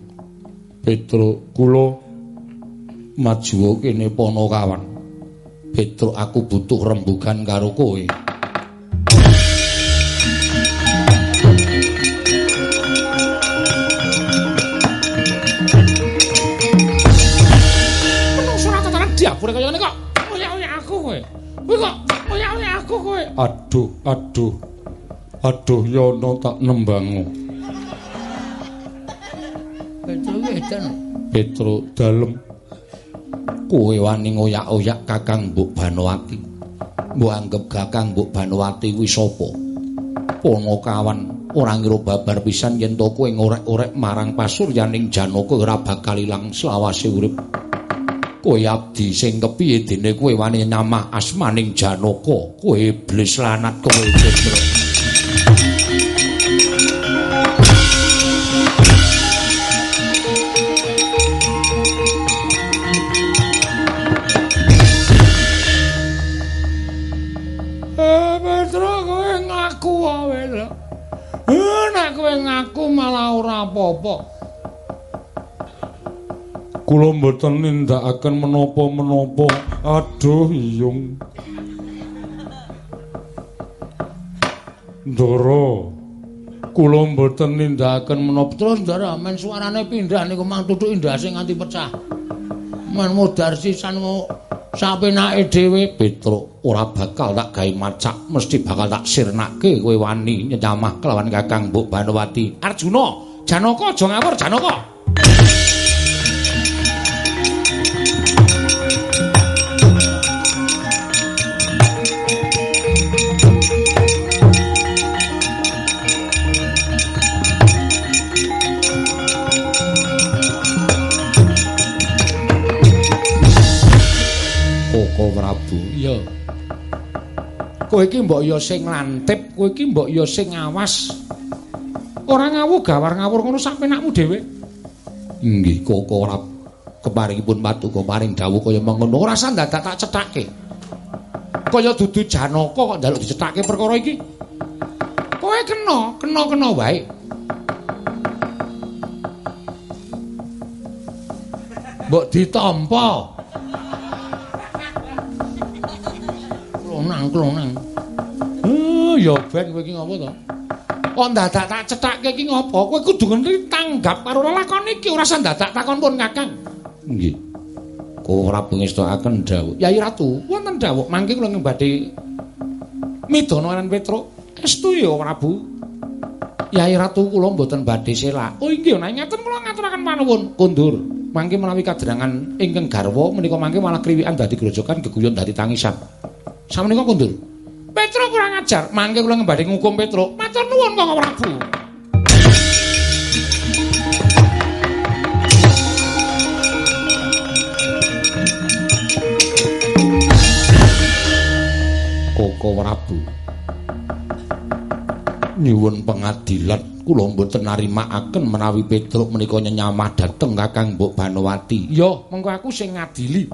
Petro kula maju kene ponokawan. Petro aku butuh rembugan karo kowe. Diapure kaya ngene kok. Moya-oya aku kowe. Kowe kok moya-oya aku kowe. Aduh, aduh. Aduh, yono tak nembangu. Petro edan. Petro dalem Kowe wani ngoyak-oyak Kakang Mbok Banowati. Mbok anggap Kakang Mbok Banowati kuwi sapa? Ponokawan ora ngira babar pisan yen to kowe ngorek-orek marang pasuryaning Janaka ora bakal ilang selawase urip. Kowe abdi sing kepiye dene kowe wani nyamah asmaning Janaka? Kowe iblis lanat kowe Petro. Ngaku malah ora apa-apa. kula mboten nindakaken menapa-menapa. Aduh, iyung. Ndara. Kula mboten nindakaken menapa Terus ndara men suarane pindah niku mang tutuk indase nganti pecah. Men modar sisan ngo sapenake dhewe Petruk ora bakal tak gawe macak, mesti bakal tak sirnake kowe wani nyamah kelawan Kakang Mbok Banowati. Arjuna, Janaka aja ngawur Janaka. Prabu. Iya. Kowe iki mbok ya sing lantip, kowe iki mbok ya sing awas. Ora ngawu gawar ngawur ngono sak penakmu dhewe. Inggih, Koko Prabu. Keparingipun patuko paring dawuh kaya mengono ora sandadak tak cethake. Kaya dudu Janaka kok njaluk dicethake perkara iki. Kowe kena, kena-kena wae. Mbok ditampa. Klonang, klonang. Oh, ya ben kowe iki ngopo to? Kok ndadak tak cethake iki ngopo? Kowe kudu ngerti tanggap karo lelakon iki ora sandadak takon pun Kakang. Nggih. Koko Prabu ngestokaken dawuh. Yai Ratu, wonten dawuh mangke kula ngembadhi midana aran Petro. Estu ya Prabu. Yai Ratu kula mboten badhe selak. Oh inggih, nek ngeten kula ngaturaken panuwun kondur. Mangke menawi kaderangan ingkang garwa menika mangke malah kriwikan dadi grojokan geguyon dadi tangisan. Sameneika kondur. Petro kurang ajar, mangke kula ngembadhi ngukum Petro. Matur nuwun Kakang Prabu. Koko Prabu. Nyuwun pengadilan kula mboten narimakaken menawi Petruk menika nyamah dhateng Kakang Mbok Banowati. Yo, mengko aku sing ngadili.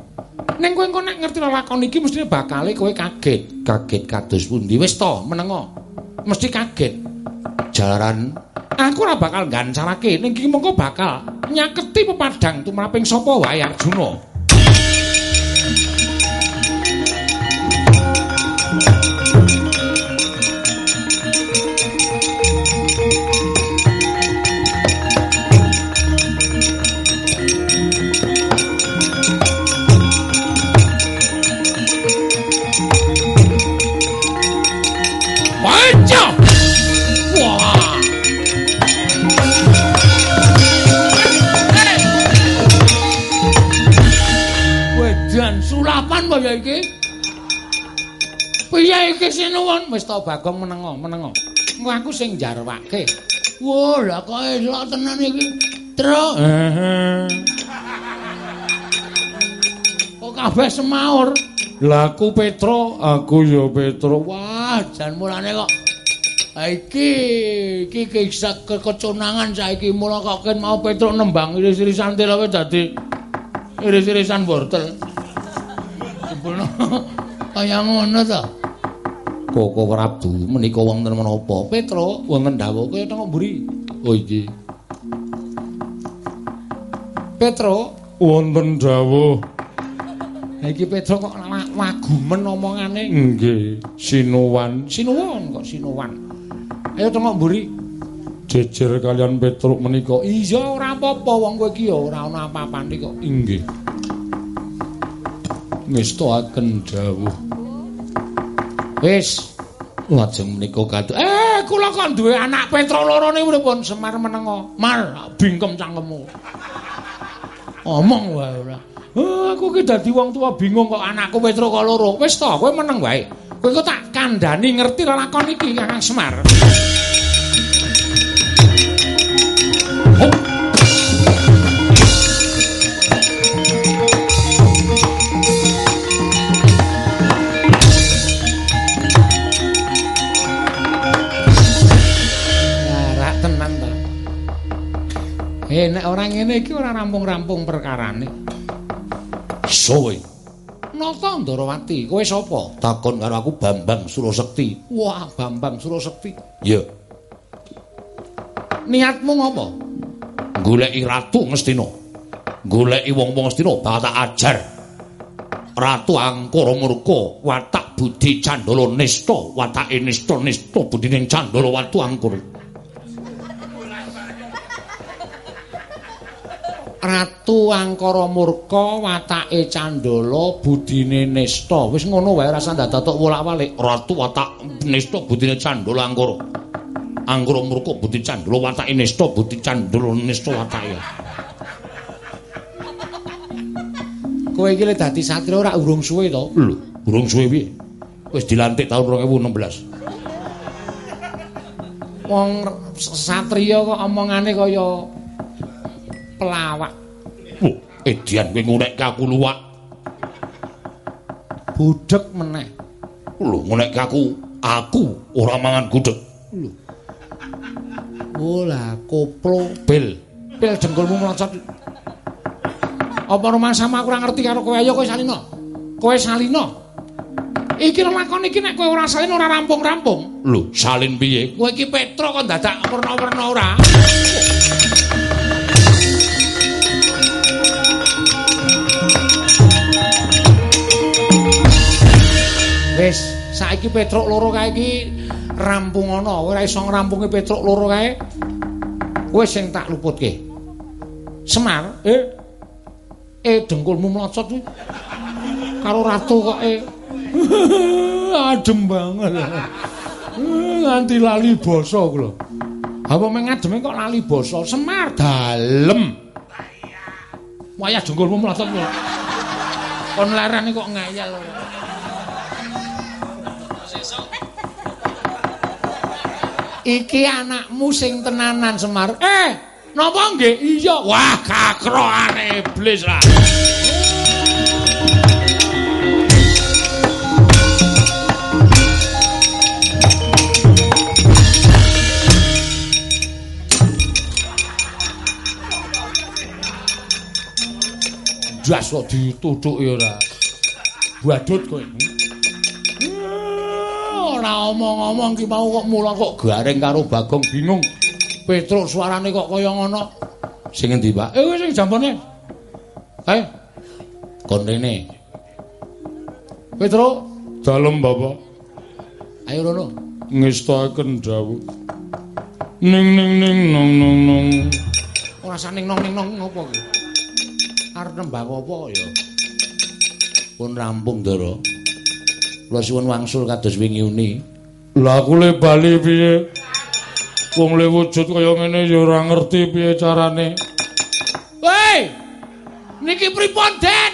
Ning kowe engko nek ngerti lakon iki mestine bakale kowe kaget. Kaget kados pundi wis to menengo. Mesti kaget. Jalaran Aku ora bakal gancarake ning iki mengko bakal nyaketi pepadang tumraping sapa wae Arjuna. Iki sinuwun wis ta Bagong menengo, menengo. Engko aku sing jarwake. Wah, lah kok elok tenan iki. Tro. Kok kabeh semaur. Lah aku Petro, aku ya Petro. Wah, jan mulane kok iki iki kisah kekeconangan saiki mula kok mau Petro nembang iris-irisan telawe dadi iris-irisan wortel. Jebulno kaya ngono ta. Koko Prabu menika wonten menapa? Petro wonten dawuh kaya teng mburi. Oh iki. Petro Wonten dawuh. iki Petro kok wagumen omongane. Nggih, sinuwan Sinuwun kok sinuwan. Ayo teng mburi. jejer kalian Petruk menika. Iya ora apa-apa wong kowe iki ya ora ana apa-apane kok. Inggih. Ngestakaken dawuh. Wis Lajeng menika kaduk. Eh, kula kok duwe anak Petro loro niku pripun Semar menengo. Mar, bingkem cangkemmu. Omong wae ora. Eh, aku ki dadi wong tua bingung kok anakku Petro kok loro. Wis to, kowe meneng wae. Kowe kok tak kandhani ngerti lakon iki Kakang Semar. Ora Eh nek ora ngene iki ora rampung-rampung perkarane. Sowe Nata Ndarawati, kowe sapa? takon karo aku Bambang Surasekti. Wah, Bambang Surasekti. Ya, Niatmu ngopo? goleki ratu Ngastina. Goleki wong-wong Ngastina tak ajar. Ratu Angkara murka, watak budi Candala nista, watake nista nista budine Candala watu Angkara. Ratu Angkara murka, watake Candala, budine nista. Wis ngono wae rasa ndadak wolak-walik. Ratu watak nista budine Candala Angkara. Angkara murka budi Candala watake nista budi Candala nista watake. Kowe iki le dadi satria ora urung suwe to? Lho, urung suwe piye? Wis dilantik tahun 2016. Wong satria kok omongane kaya pelawak. Wah, edian kowe ngunekke aku luwak. Budhek meneh. Lho, ngunekke aku, aku ora mangan gudeg. Oh lah, koplo. Bel. Pil jengkulmu mlocot. Apa rumah sama aku ora ngerti karo kowe ayo kowe salino. Kowe salino. Iki lakon iki nek kowe ora salin ora rampung-rampung. Lho, salin piye? Kowe iki Petro kok dadak werna-werna ora. Wis, saiki Petruk loro kae iki rampung ana. Ora iso ngrampungi Petruk loro kae. Kowe sing tak luputke. Semar, eh eh dengkulmu mlocot kuwi. Karo ratu kok eh adem banget. Nganti lali basa kula. Apa meng ademe kok lali basa? Semar dalem. Wayah dengkulmu mlocot kuwi. Kon larane kok ngayal. Iki anakmu sing tenanan Semar. Eh, napa nggih? Iya. Wah, kakroane iblis lah. Jas kok ditutuki ora. Badut kowe. Ora omong-omong ki mau kok mulang kok garing karo Bagong bingung. Petruk suarane kok kaya ngono. Sing endi, Pak? Eh sing jambone. Ayo. Kon rene. Petruk, Dalem, Bapak. ayo rono. Ngestakaken dawuh. Ning ning ning nong nong nong. Ora saning nong-ning nong ngopo ki? Arep nembang apa ya? Pun rampung, Ndara. Kula suwun wangsul kados wingi uni. Lah kule bali piye? Wong le wujud kaya ngene ya ora ngerti piye carane. Woi! Niki pripun, Den?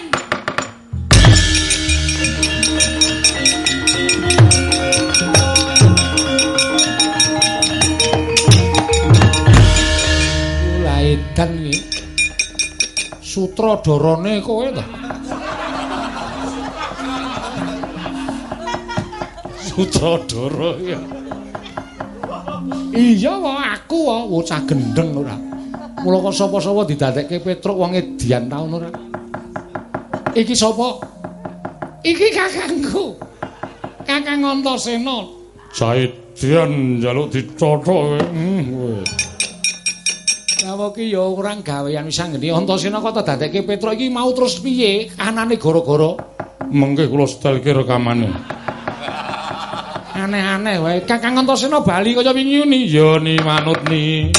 Kula edan iki. Sutradarane kowe to? Sutradara ya. Iya wae aku wae bocah gendeng ora. Mula kok sapa-sapa didadekke Petruk wong edian taun ora. Iki sapa? Iki kakangku. Kakang Antasena. Saedian njaluk dicothok. Hmm. Lah ki ya kurang gawean wis anggene Antasena kok dadekke Petruk iki mau terus piye? Anane gara-gara mengke kula setelke rekamane. Aneh-aneh wae. Kakang Antasena bali kaya wingi ni. Ya ni manut ni.